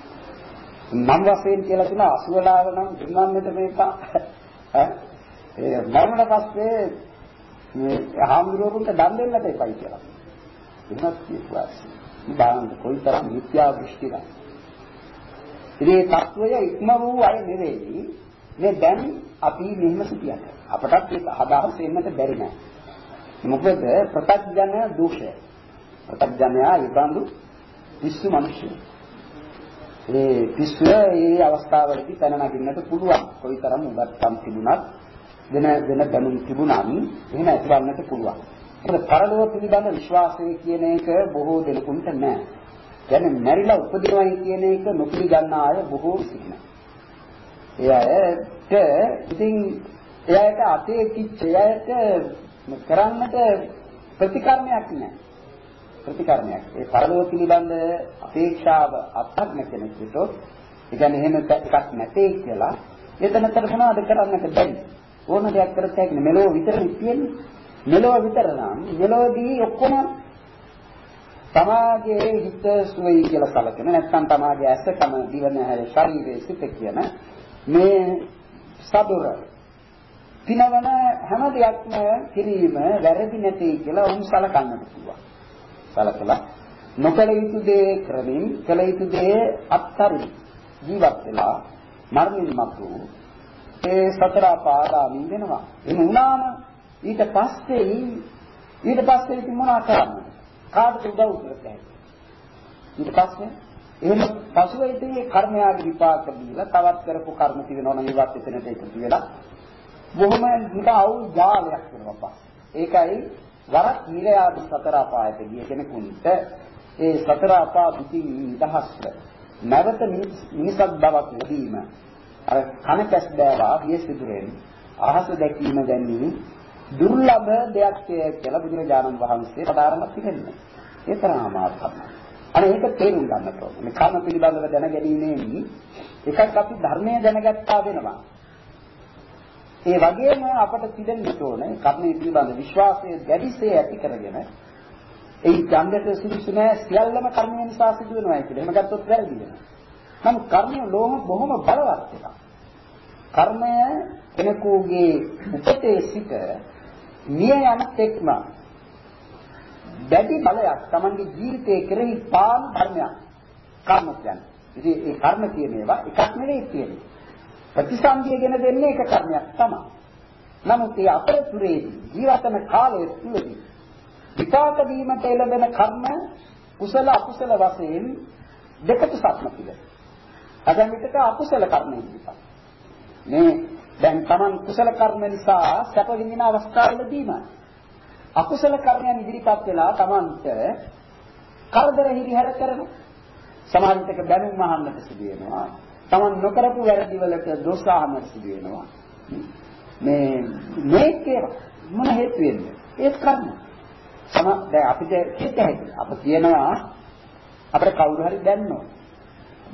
නම් වශයෙන් කියලා කියන අසුවලාව නම් ගෙන්නන්නට මේපා. ඈ ඒ මරණ පස්සේ මේ ආම්දුරුවන්ට දන් දෙන්නට එපයි කියලා. තුනක් කියනවා. බලන්න කොයිතරම් මිත්‍යා දෘෂ්ටිකද. ඉතින් තත්වය ඉක්ම වූ අය නෙවෙයි. මේ දැන් අපි මෙහෙම සිටියට. අපටත් ඒක අදහස් එන්නට බැරි නෑ. මොකද ප්‍රත්‍යඥ දෝෂය. ප්‍රත්‍යඥයා ඊබඳු පිස්සු මිනිස්සු. ඒ පිස්සු ඒ අවස්ථාවලදී පැන නගින්නට පුළුවන්. කොයිතරම් උගත්කම් තිබුණත් වෙන වෙන දැනුම් තිබුණත් එහෙම ඇතිවන්නට පුළුවන්. ඒක පරලෝක පිළිබඳ විශ්වාසය කියන එක බොහෝ දෙනෙකුට නැහැ. කියන්නේ මැරිලා උපදිනවයි කියන එක නොපිළිගන්නා අය බොහෝ සිටිනවා. ඒ අයට ඉතින් එයාට අතේ කිච්ච එයාට කරන්නට ප්‍රතිකර්මයක් නැහැ. ප්‍රතිකර්මයක්. ඒ පරලෝක පිළිබඳ අපේක්ෂාව අත්හක්න කෙනෙක් විතොත් ඒ කියන්නේ එහෙම එකක් නැtei කියලා එතනතර මොනවද කරන්නට බැරි. ඕන දෙයක් කරත් හැකියි මෙලෝ විතරයි තියෙන්නේ. මෙලෝ විතර නම් මෙලෝදී ඔක්කොම තමාගේ හිත සුවයි කියලා සැලකෙන නැත්නම් තමාගේ ඇස කන දිව නැහැර ශරීරයේ සිත කියන මේ සතුර පිනවන හැම දෙයක්ම කිරීම වැරදි නැtei කියලා උන් සලකන්නට පුළුවන්. සලකලා නොකල යුතු දේ කරමින් කල යුතු දේ අත්තරින් ජීවත් වෙලා මරණින් මතු ඒ සතර පාදාමින් වෙනවා. එහෙම වුණාම ඊට පස්සේ ඊට පස්සේ ඉතින් මොනවා කරන්නද? කාටද උදව් කරන්නේ? ඊට පස්සේ එහෙම පසුව ඉතින් කර්මයාගේ විපාක දීලා තවත් කරපු කර්ම තියනවා නම් ඒවත් එතනට එකතු වෙලා බොහොම නිකන් අවුල් ජාලයක් වෙනවා පස්සේ. ඒකයි වරක් නිරයාද සතර අපායට ගිය කෙනෙකුට ඒ සතර අපා පිටින් නිදහස්ව නැවත මිනිසක් බවක් ලැබීම අර කන කැස් බෑවා විය සිදුරෙන් අහස දැකීම ගැනීම දුර්ලභ දෙයක් කියලා බුදුරජාණන් වහන්සේ පදාරමක් තිබෙන්නේ. ඒ තරම් අමාරු කර්මයක්. අනේ ඒක තේරුම් ගන්නට ඕනේ. මේ කර්ම පිළිබඳව දැනගැනීමේදී එකක් අපි ධර්මය දැනගත්තා වෙනවා. ඒ වගේම අපට තිබෙන්න ඕනේ කර්මයේ පිළිබඳ විශ්වාසය දැඩිසේ ඇති කරගෙන ඒ ඡන්දයට සුදුසු නැහැ සියල්ලම කර්මය නිසා සිදු වෙනවා කියලා. එහෙම ගත්තොත් වැරදි වෙනවා. නමුත් කර්මය ලෝම බොහොම බලවත් එකක්. කර්මය කෙනෙකුගේ උපතේ සිට මිය යන තෙක්ම දැඩි බලයක් Tamange ජීවිතයේ කෙරෙහි පාන ධර්මයක් කර්ම කියන්නේ. ඉතින් ඒ කර්ම කියන ඒවා එකක් නෙවෙයි කියන්නේ. ප්‍රතිසන්දියගෙන දෙන්නේ එක කර්මයක් තමයි. නමුත් ඒ අතරතුරේදී ජීවිතන කාලයේ තුලදී විපාක දීමට ලැබෙන කර්ම කුසල අකුසල වශයෙන් දෙකට සත්ම පිළ. අදන් විතක අකුසල කර්මෙන් විපාක. මේ දැන් Taman කුසල කර්ම නිසා සැප විඳින අවස්ථාවලදීම අකුසල කර්මයන් ඉදිරිපත් වෙලා Tamanට කරදර හිරිහැර කරනවා. සමහර විටක බැනුම් අහන්නට සිදු වෙනවා. Taman නොකරපු වැරදි වලට දොස් අහන්නට සිදු වෙනවා. මේ මේක මොන හේතුවෙන්ද? ඒ කර්ම. සම දැන් අපිට හිත හැකියි. අප කියනවා අපිට කවුරු හරි දැන්නෝ.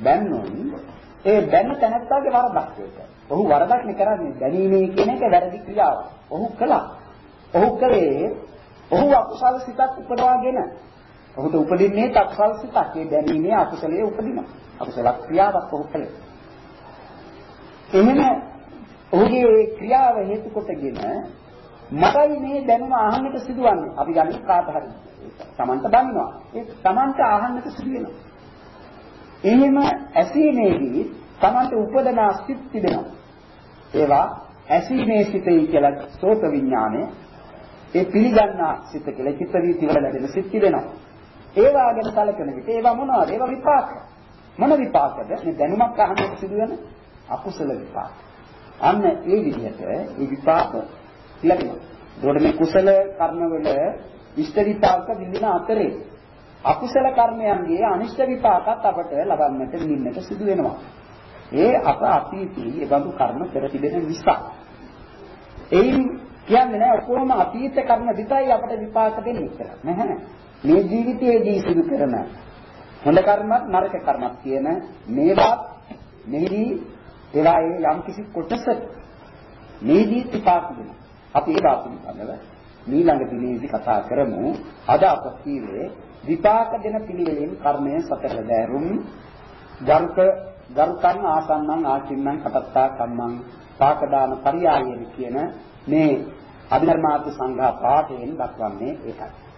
දැන්නොත් ඒ දැන්න තැනත්තාගේ වරදක් ඒක. ඔහු වරදක් නේ කරන්නේ. දැනීමේ කියන එක වැරදි ක්‍රියාවක්. ඔහු කළා. ඔහු කලේ ඔහු අකුසල සිතක් උපදවාගෙන ඔහුට උපදින්නේ අකුසල සිතක්. ඒ දැනීමේ අකුසලයේ උපදිනවා. අකුසල ක්‍රියාවක් ඔහු කළේ. එහෙම ඔහුගේ ඒ ක්‍රියාව හේතු කොටගෙන මටයි මේ දැනුම අහන්නට සිදුවන්නේ. අපි ගන්න කාට හරි. Tamanta දන්නවා. ඒ Tamanta අහන්නට සිදු වෙනවා. එහෙම ඇසීමේදී Tamanta උපදනා සිත් තිබෙනවා. ඒවා ඇසීමේ සිතයි කියලා සෝත විඥානය ඒ පිළිගන්නා සිත කියලා චිත්ත වීති වල ලැබෙන සිත් තිබෙනවා. ඒවා ගැන කලකන විට ඒවා මොනවද? ඒවා විපාක. මොන විපාකද? මේ දැනුමක් අහන්නට සිදුවෙන අකුසල විපාක. අන්න ඒ විදිහට ඒ විපාක ලැබෙනවා. ඒකට මේ කුසල කර්මවල ඉෂ්ට විපාක විඳින අතරේ අකුසල කර්මයන්ගේ අනිෂ්ට විපාකත් අපට ලබන්නට නින්නට සිදු වෙනවා. ඒ අප අතීතයේ ඒ බඳු කර්ම පෙර තිබෙන නිසා. එයින් කියන්නේ නෑ ඔක්කොම අතීත කර්ම විතරයි අපට විපාක දෙන්නේ කියලා. නැහැ. මේ ජීවිතයේදී සිදු කරන හොඳ කර්මත් නරක කර්මත් කියන මේවා මෙහිදී ඒවායේ යම් කිසි කොටසක් මේදී විපාක දෙනවා. අපි ඒ දාපු පිළිබඳව ඊළඟ දිනේදී කතා කරමු. අද අප කීවේ විපාක දෙන පිළිවෙලින් කර්මය සතර දෑරුම් ගරුක ගරුකන් ආසන්නං ආචින්නං කටත්තා කම්මං පාකදාන පරියායන කියන මේ අභිධර්මාර්ථ සංඝා පාඨයෙන් දක්වන්නේ ඒකයි.